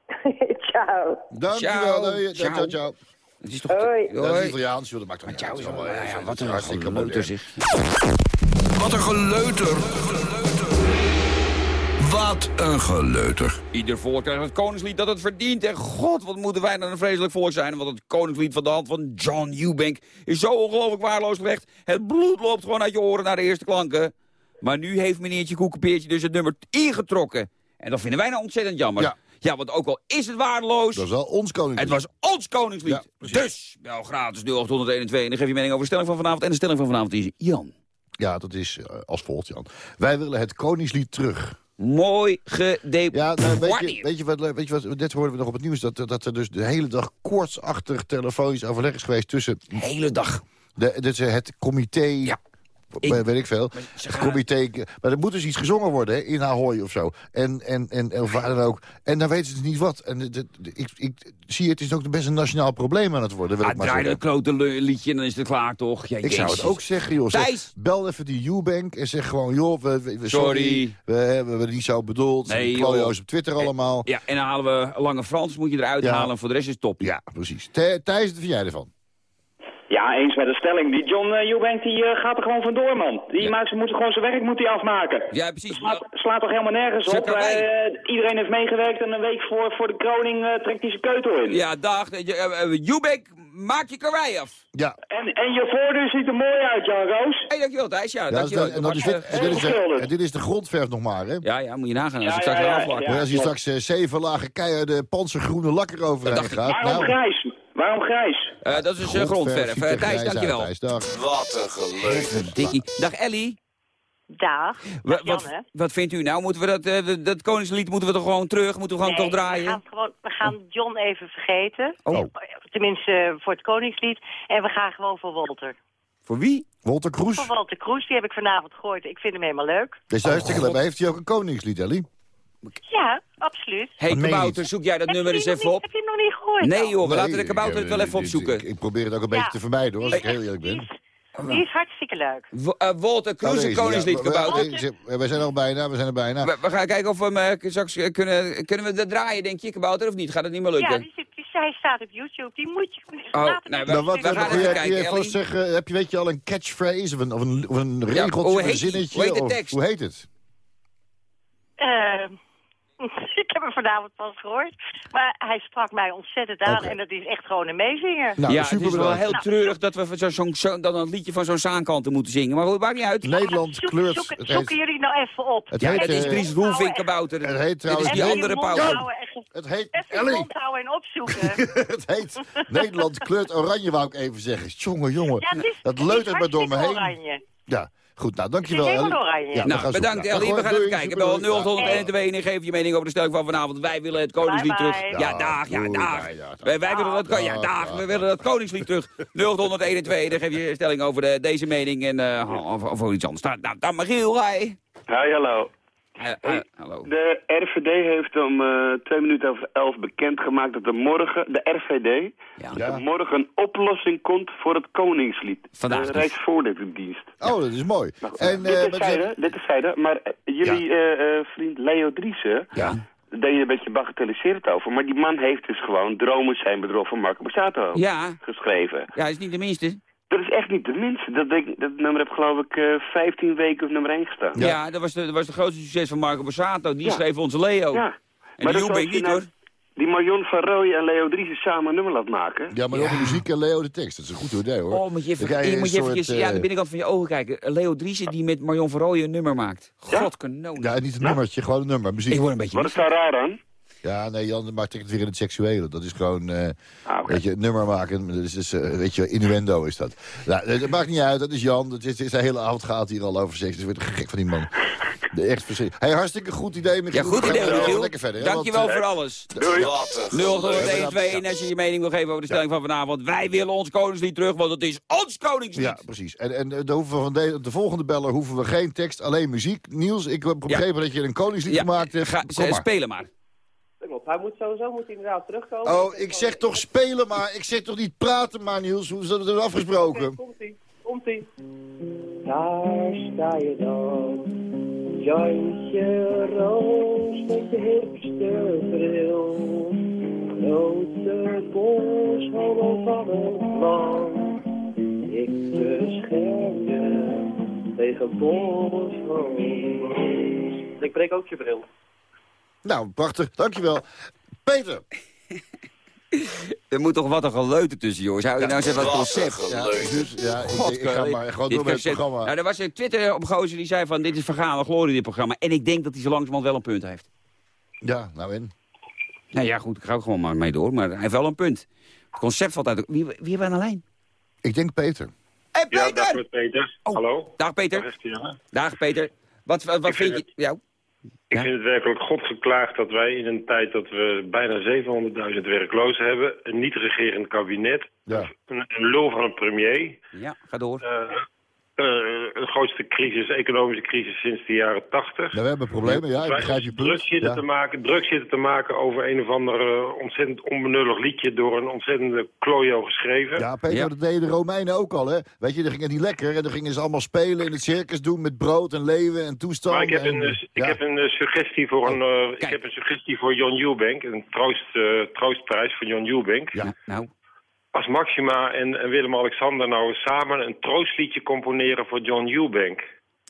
Ciao.
dankjewel.
Ciao.
Ciao, ciao,
Ciao.
ciao.
Het is toch...
Hoi.
Dat is Italiaans, joh, dat maakt toch niet
Ciao,
uit.
ja, wat een
hartstikke
geleuter zeg.
Wat een geleuter. Wat een geleuter.
Ieder volk krijgt het koningslied dat het verdient. En god, wat moeten wij dan een vreselijk volk zijn. Want het koningslied van de hand van John Eubank is zo ongelooflijk waarloos gelegd. Het bloed loopt gewoon uit je oren naar de eerste klanken. Maar nu heeft meneertje Koekenpeertje dus het nummer ingetrokken. En dat vinden wij nou ontzettend jammer.
Ja.
Ja, want ook al is het waardeloos...
Dat is wel ons koningslied.
Het was ons koningslied.
Ja,
dus, bel gratis 0801 en dan geef je mening over de stelling van vanavond. En de stelling van vanavond is Jan.
Ja, dat is eh, als volgt, Jan. Wij willen het koningslied terug.
Mooi gedeputeerd.
Ja, nou, weet, je, weet, je wat, weet je wat, net hoorden we nog op het nieuws... dat, dat er dus de hele dag koortsachtig telefonisch overleg is geweest... tussen
Hele dag.
de, dus het comité...
Ja. Ik-
weet, ik veel. Het comité... Maar er moet dus iets gezongen worden hè, in Ahoy of zo. En, en, en, of waar dan ook. En dan weten ze dus niet wat. En de- de- de- ik, ik zie het is ook best een nationaal probleem aan het worden. Wil
Ah,
ik maar
draai dat klote liedje en dan is het klaar, toch? Ja,
Ik zou het ook zeggen, joh. Zeg, bel even die Eubank en zeg gewoon, joh, we, we- we-
Sorry.
sorry. We hebben het niet zo bedoeld.
Nee, joh.
op Twitter allemaal.
Ja, en dan halen we Lange Frans, moet je eruit
Ja.
halen. En voor de rest is het top.
Ja, precies. Thij- Thijs, wat vind jij ervan?
Ja, eens met de stelling. Die John uh, Eubank die, eh, gaat er gewoon vandoor, man. Die
Ja.
maakt, moet gewoon zijn werk moet hij afmaken.
Ja, precies.
Slaat, slaat toch helemaal nergens op. Eh, iedereen heeft meegewerkt en een week voor, voor de kroning eh, trekt hij zijn keutel in.
Ja, dag. Jubek, maak je karwei af.
Ja,
En, en je voordeur ziet er mooi uit, Jan Roos.
Hé, hey, dankjewel Thijs. Ja, dankjewel.
en, dat is dit, en, dit is de, en dit is de grondverf nog maar, hè?
ja, ja, moet je nagaan. Als
Ja,
ik straks
ja,
aflakken.
Maar als je straks zeven lagen keiharde panzergroene lak eroverheen
dacht ik.
gaat...
Waarom
nou,
grijs? Waarom grijs?
Eh, dat is uh, grondverf.
ziet
Uh, Thijs,
uit,
dankjewel.
Thijs, dag.
Wat een.
Dikkie. Dag Ellie.
Dag.
Wa-
Dag Jan,
wat, wat vindt u nou? Moeten we dat, eh, dat, koningslied moeten we toch gewoon terug? Moeten we gewoon
Nee,
toch draaien?
We gaan, gewoon, we gaan John even vergeten.
Oh.
Tenminste, eh, voor het Koningslied. En we gaan gewoon voor Walter.
Voor wie?
Walter Kroes.
Voor Walter Kroes, die heb ik vanavond gehoord. Ik vind hem helemaal leuk.
Dat is hartstikke leuk. Maar heeft hij ook een koningslied, Ellie?
Ja, absoluut.
Hey,
meen je
kabouter, zoek jij dat
Heb
nummer
je
eens even
nog
op?
niet- Heb je hem nog niet gehoord?
Nee joh, we
Nee,
laten de kabouter het wel
ik,
even
eh,
opzoeken.
Ik, ik probeer het ook een beetje
Ja.
te vermijden, hoor, als ik heel eerlijk ben.
Die is, hartstikke leuk.
W- eh, Walter
Oh,
Kroes,
hij,
koningslied,
ja. We-
kabouter.
we- zijn al bijna, we zijn er bijna.
We, we gaan kijken of we hem eh, straks eh, kunnen, kunnen we dat draaien, denk je, kabouter, of niet? Gaat het niet meer
Ja,
lukken?
die, zit, die, zij staat op YouTube. Die moet je...
Oh,
laten we-
Nou, wat,
we gaan
kun
even kijken,
vast
Ellie.
zeggen, heb je, weet je al een catchphrase of een, of een, of een
Ja,
regeltje,
hoe
een zinnetje?
Hoe heet de
of- hoe heet het?
Eh, ik heb hem vanavond pas gehoord. Maar hij sprak mij ontzettend aan. En dat is echt gewoon een meezinger.
Nou,
ja,
super
het is wel heel treurig dat we zo, zo, zo- dan een liedje van zo'n zaankanten moeten zingen. Maar goed, maakt niet uit.
Nederland
Zoek-
kleurt...
zoeken,
Het
zoeken
heet,
jullie nou even op.
het
Ja,
heet,
het is
eh,
Dries
het heet
is die andere pauze.
Het heet...
Even
Ellie!
houden en opzoeken.
het heet Nederland kleurt oranje, wou ik even zeggen. Jongen, jongen.
Ja, het is,
dat
het is
leutert maar door me heen.
oranje.
Ja, goed. Nou,
Het
dankjewel,
oranje.
Ja,
Nou, bedankt
zoeken.
Ellie. We gaan even kijken. Bel
bedankt.
0801 en geef je mening over de stelling van vanavond. Wij willen het koningslied terug. Ja, dag, ja, dag. Wij, wij willen dat, ja,
dag.
We willen dat koningslied terug. 0801 dan geef je stelling over de, deze mening en uh, of, of iets anders. Nou, nou, dan Magiel, hi.
Hi, hallo.
Hallo.
De RVD heeft om eh, twee minuten over elf bekendgemaakt dat er morgen, de RVD,
Ja.
dat er morgen een oplossing komt voor het Koningslied.
Vandaag
de
dus.
Rijksvoorlichtingsdienst.
Oh, dat is mooi. En,
dit,
eh,
is
met-
zijde, dit is zijde, maar eh, jullie eh, eh, vriend Leo Driessen,
Ja.
daar deed je een beetje bagatelliserend over, maar die man heeft dus gewoon Dromen zijn bedrog van Marco Borsato
Ja,
geschreven.
ja, is niet de minste.
Dat is echt niet de minste. Dat, denk, dat nummer heb geloof ik eh 15 weken op nummer 1 gestaan.
Ja, dat, was de, dat was de grootste succes van Marco Borsato. Die
Ja.
schreef onze Leo.
Ja.
En
Maar
die ik
je
niet
nou
hoor.
Die Marion van Rooij en Leo Driessen samen een nummer laat maken.
Ja, maar ook de muziek en Leo de tekst. Dat is een goed idee, hoor.
Oh, moet je even,
je
moet je ja, aan de
eh,
binnenkant van je ogen kijken. Leo Driessen die met Marion van Rooyen een nummer maakt. God, kanoon.
Ja, niet een nummertje, gewoon een nummer. Muziek.
Ik word een beetje...
Wat is daar raar aan?
Ja, nee, Jan maakt het weer in het seksuele. Dat is gewoon,
Ah, oké.
weet je, een nummer maken. Dat is, dus, weet je, innuendo is dat. Nou, dat maakt niet uit, dat is Jan. Dat is, is de hele avond gaat hier al over seks. Dus wordt gek van die man. De echt verschrikkelijk. Hey, hartstikke goed idee, Michiel.
Ja, goed idee, Michiel.
Lekker verder. hè,
Dankjewel
want, eh,
voor alles.
Doei.
Wat een
0801 en als je je mening wil geven over de stelling van vanavond. Wij willen ons koningslied terug, want het is ons koningslied.
Ja, precies. En, en dan hoeven we van de, de volgende beller hoeven we geen tekst, alleen muziek. Niels, ik heb begrepen dat je een koningslied
Ja,
gemaakt hebt.
ga,
Kom maar.
spelen maar.
Hij moet sowieso moet hij inderdaad terugkomen.
Oh, ik zeg toch spelen maar. Ik zeg toch niet praten maar, Niels. Hoe is dat er afgesproken?
Komt-ie, komt-ie. Daar sta je dan. Jantje Roos met je hipste bril. Grote bos, homo van het land. Ik bescherm je tegen bos. Ik breek ook je bril.
Nou, prachtig. Dankjewel. Peter.
Er moet toch wat een geleuter tussen, jongens. Hou je nou eens even wat concept.
Ja, dus, ja, ik,
God,
ik ga maar gewoon
dit
door met het programma.
Nou, er was een Twitter op gozer die zei van... dit is vergane glorie, dit programma. En ik denk dat hij zo langzamerhand wel een punt heeft.
Ja, nou en?
Nou ja, goed, ik ga ook gewoon maar mee door. Maar hij heeft wel een punt. Het concept valt uit... Wie, wie hebben we aan de lijn?
Ik denk Peter.
Hé,
Ja,
Peter!
dag met Peter. Hallo.
Dag, Peter.
Dag.
Dag, Peter. Wat, wat, wat
Ik
vind
vind
je... Ja.
Ik vind het werkelijk godgeklaagd dat wij in een tijd dat we bijna 700.000 werklozen hebben... een niet-regerend kabinet,
Ja.
een, een lul van een premier...
Ja, ga door.
eh, eh, de grootste crisis, economische crisis sinds de jaren 80.
Nou, we hebben problemen, ja. Ik begrijp je punt.
zitten,
Ja.
te maken, druk zitten te maken over een of ander eh, ontzettend onbenullig liedje... door een ontzettende klojo geschreven.
Ja, Peter, dat deden de Romeinen ook al, hè? Weet je, dan ging het niet lekker. En dan gingen ze allemaal spelen in het circus doen met brood en leeuwen en toestanden.
Maar ik heb een,
en,
eh, ik
ja. Oh,
heb een eh, suggestie voor een, eh, ik heb een suggestie voor John Eubank, een troost, eh, troostprijs voor John Eubank.
Ja.
Nou,
Als Maxima en, en Willem-Alexander nou samen een troostliedje componeren voor John Eubank.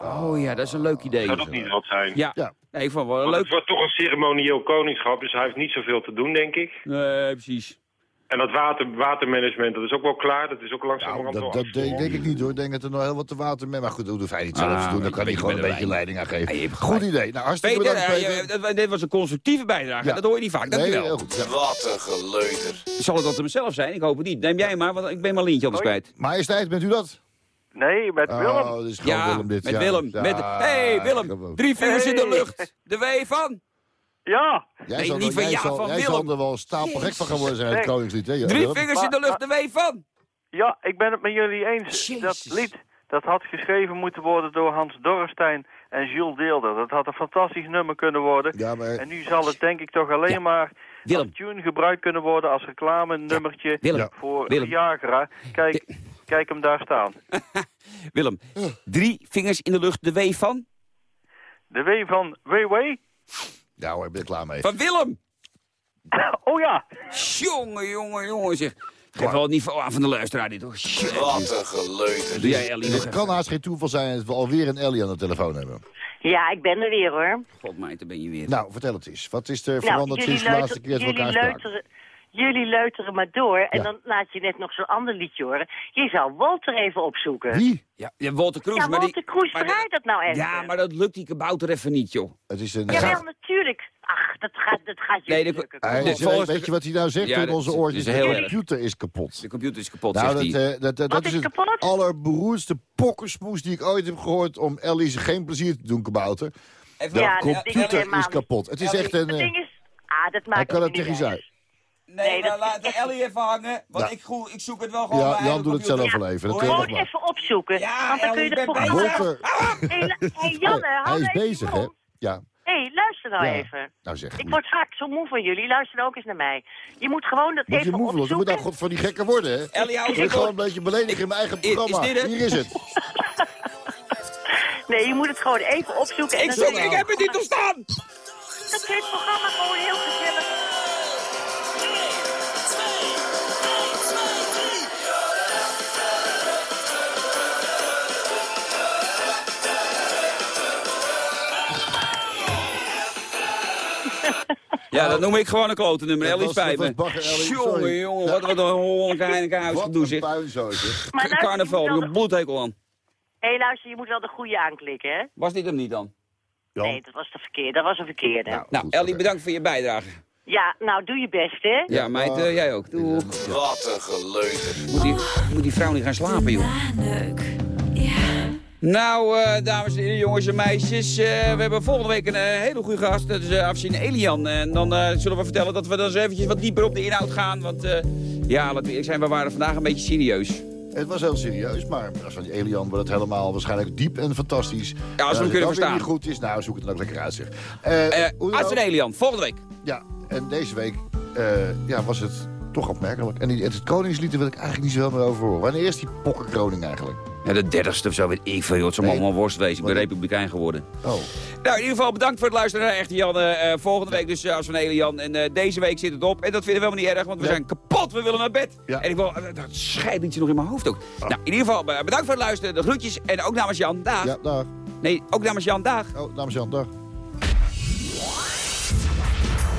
oh ja, dat is een leuk idee.
Zou dat niet wat zijn?
Ja.
Ja.
Nee, ik vond het wel
Want
leuk.
Het wordt toch een ceremonieel koningschap, dus hij heeft niet zoveel te doen, denk ik.
Nee, precies.
En dat water, watermanagement, dat is ook wel klaar. Dat is ook langzaam
Nou, dat, dat denk, denk ik niet hoor. Ik denk dat er nog heel wat te water mee. Maar goed, dat hoeft hij niet zelf
Ah,
te doen. Dan kan
je,
hij gewoon een beetje leiding aan geven.
Ja, je
Goed idee. Nou, hartstikke
Peter,
bedankt,
eh,
Peter.
je- dat- dit was een constructieve bijdrage.
Ja.
Dat hoor je niet vaak.
Nee,
Dankjewel.
heel goed. Ja.
Wat een geleuter.
Zal het dat mezelf zijn? Ik hoop het niet. Neem jij maar, want ik ben mijn lintje anders kwijt.
Majesteit, bent u dat?
Nee, met
Oh,
Willem.
gewoon
Ja,
Willem dit.
met
ja.
Willem.
Ja,
Met, hey, Willem. Drie vingers in de lucht. De W van.
Ja,
Jij
Nee,
zal,
niet van
jij
ja,
zal,
van
jij zal
Willem.
er wel stapelgek van gaan worden zijn, het. Koningslied. Hè, ja,
Drie
Willem?
vingers in de lucht. De W van.
ja, ik ben het met jullie eens.
Jezus.
Dat lied, dat had geschreven moeten worden door Hans Dorrestein en Jules Deelder. Dat had een fantastisch nummer kunnen worden.
Ja, maar...
En nu zal het denk ik toch alleen
Ja.
maar
Willem.
als tune gebruikt kunnen worden als reclame nummertje
Willem.
Voor
Willem.
Viagra. Kijk, kijk hem daar staan.
Willem. Drie vingers in de lucht. De W van.
De W van WW.
Ja hoor, ik ben er klaar mee.
Van Willem.
Oh ja,
Jongen, jongen, jongen. Zeg. Geef wel het niveau aan van de luisteraar dit hoor. Shit.
Wat een geleuter.
Doe jij Ellie nog
Het kan haast geen toeval zijn dat we alweer een Ellie aan de telefoon hebben.
Ja, ik ben er weer hoor.
God meid, daar ben je weer.
Nou, vertel het eens. Wat is er
Nou,
veranderd sinds de laatste keer dat we elkaar spraken?
Jullie leuteren maar door. En
Ja.
dan laat je net nog zo'n ander liedje horen. Je zou Walter even opzoeken.
Wie?
Ja, ja Walter Kroes.
Ja,
maar die,
Walter Kroes,
maar
draai dat nou even.
Ja, maar dat lukt die kabouter even niet, joh.
Het is een...
Ja, wel natuurlijk. Ach, dat gaat, dat gaat je
Nee,
niet
de-
lukken.
Hij
De-
is-
volgens
weet je wat hij nou zegt
Ja,
in onze oortjes? De
erg.
computer is kapot.
De computer is kapot,
Nou,
zegt
dat,
hij.
eh, dat, dat, is
is
het
kapot?
allerberoerdste pokkensmoes die ik ooit heb gehoord... om Ellie geen plezier te doen, kabouter.
Even-
De
Ja,
computer is kapot. Het is echt een... Eh,
ding is... Ah, dat maakt
hij kan het
niet uit.
Nee,
Nee,
maar
dat-
laat Ellie even hangen. Want
Ja.
ik, goe- ik zoek het wel gewoon
Ja,
bij
Jan doet het zelf wel even. Dat
Gewoon even opzoeken.
Ja,
want dan kun je programma...
Walter,
Hé, la- hey, Janne,
hij is
even
bezig, hè? Ja,
Hé, luister nou
Ja.
even.
nou zeg.
Ik word vaak zo moe van jullie. Luister nou ook eens naar mij. Je moet gewoon dat
Moet je
even
moe worden? Je moet
opzoeken.
nou god van die gekken worden, hè?
Ellie, hou
Ik gewoon een beetje beledigd in mijn eigen
is
programma.
dit het?
Hier is het.
Nee, je moet het gewoon even opzoeken. en
Ik zoek, ik heb het niet doorstaan.
Dan kun je het programma gewoon heel gezellig...
Ja, dat noem ik gewoon een klote nummer. Ellie spijt me. Jongen, wat, wat een
Wat
gedoe
een
zeg. Carnaval, een bloedhekel aan.
Hé, luister, je moet wel de goede aanklikken, hè?
Was dit hem niet dan?
Jan?
Nee, dat was de verkeerde. Dat was een verkeerde.
Nou,
Nou,
goed,
Ellie, bedankt voor je bijdrage.
Ja, nou, doe je best, hè?
Ja, meid, eh, jij ook. Doe.
Wat een geleuter.
Moet die, moet die vrouw niet gaan slapen, joh. Nou, eh, dames en heren, jongens en meisjes. eh, we hebben volgende week een eh, hele goede gast. Dat is uh, afzien Elian. En dan zullen we vertellen dat we dan eens eventjes wat dieper op de inhoud gaan. Want ja, laten we zijn, we waren vandaag een beetje serieus.
Het was heel serieus, maar als van die Elian wordt het helemaal waarschijnlijk diep en fantastisch.
Ja, als we
En
hem
het
kunnen
dan weer
verstaan.
niet goed is, nou, zoek het dan ook lekker uit, zeg. Ook.
Elian, volgende week.
Ja, en deze week ja, was het toch opmerkelijk. En die, het Koningslied wil ik eigenlijk niet zo heel meer over horen. Wanneer is die pokkenkroning eigenlijk?
Ja, de dertigste of zo, weet ik veel. joh. Het allemaal worst wezen. Ik ben republikein geworden.
Oh,
Nou, in ieder geval bedankt voor het luisteren naar Echte Jan. Eh, eh, volgende week dus uh, als van Elian. En eh, deze week zit het op. En dat vinden we helemaal niet erg, want we zijn kapot. We willen naar bed.
Ja.
En ik wil, uh, dat scheidliedje nog in mijn hoofd ook. Nou, in ieder geval eh, bedankt voor het luisteren. De groetjes. En ook namens Jan. Dag.
ja, dag.
Nee, ook namens Jan. Dag.
Oh, dames en heren, dag.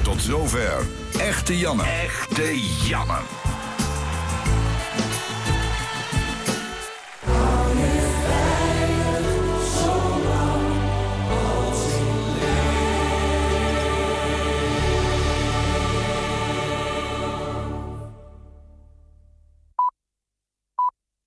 Tot zover. Echte Janne. Echte Janne.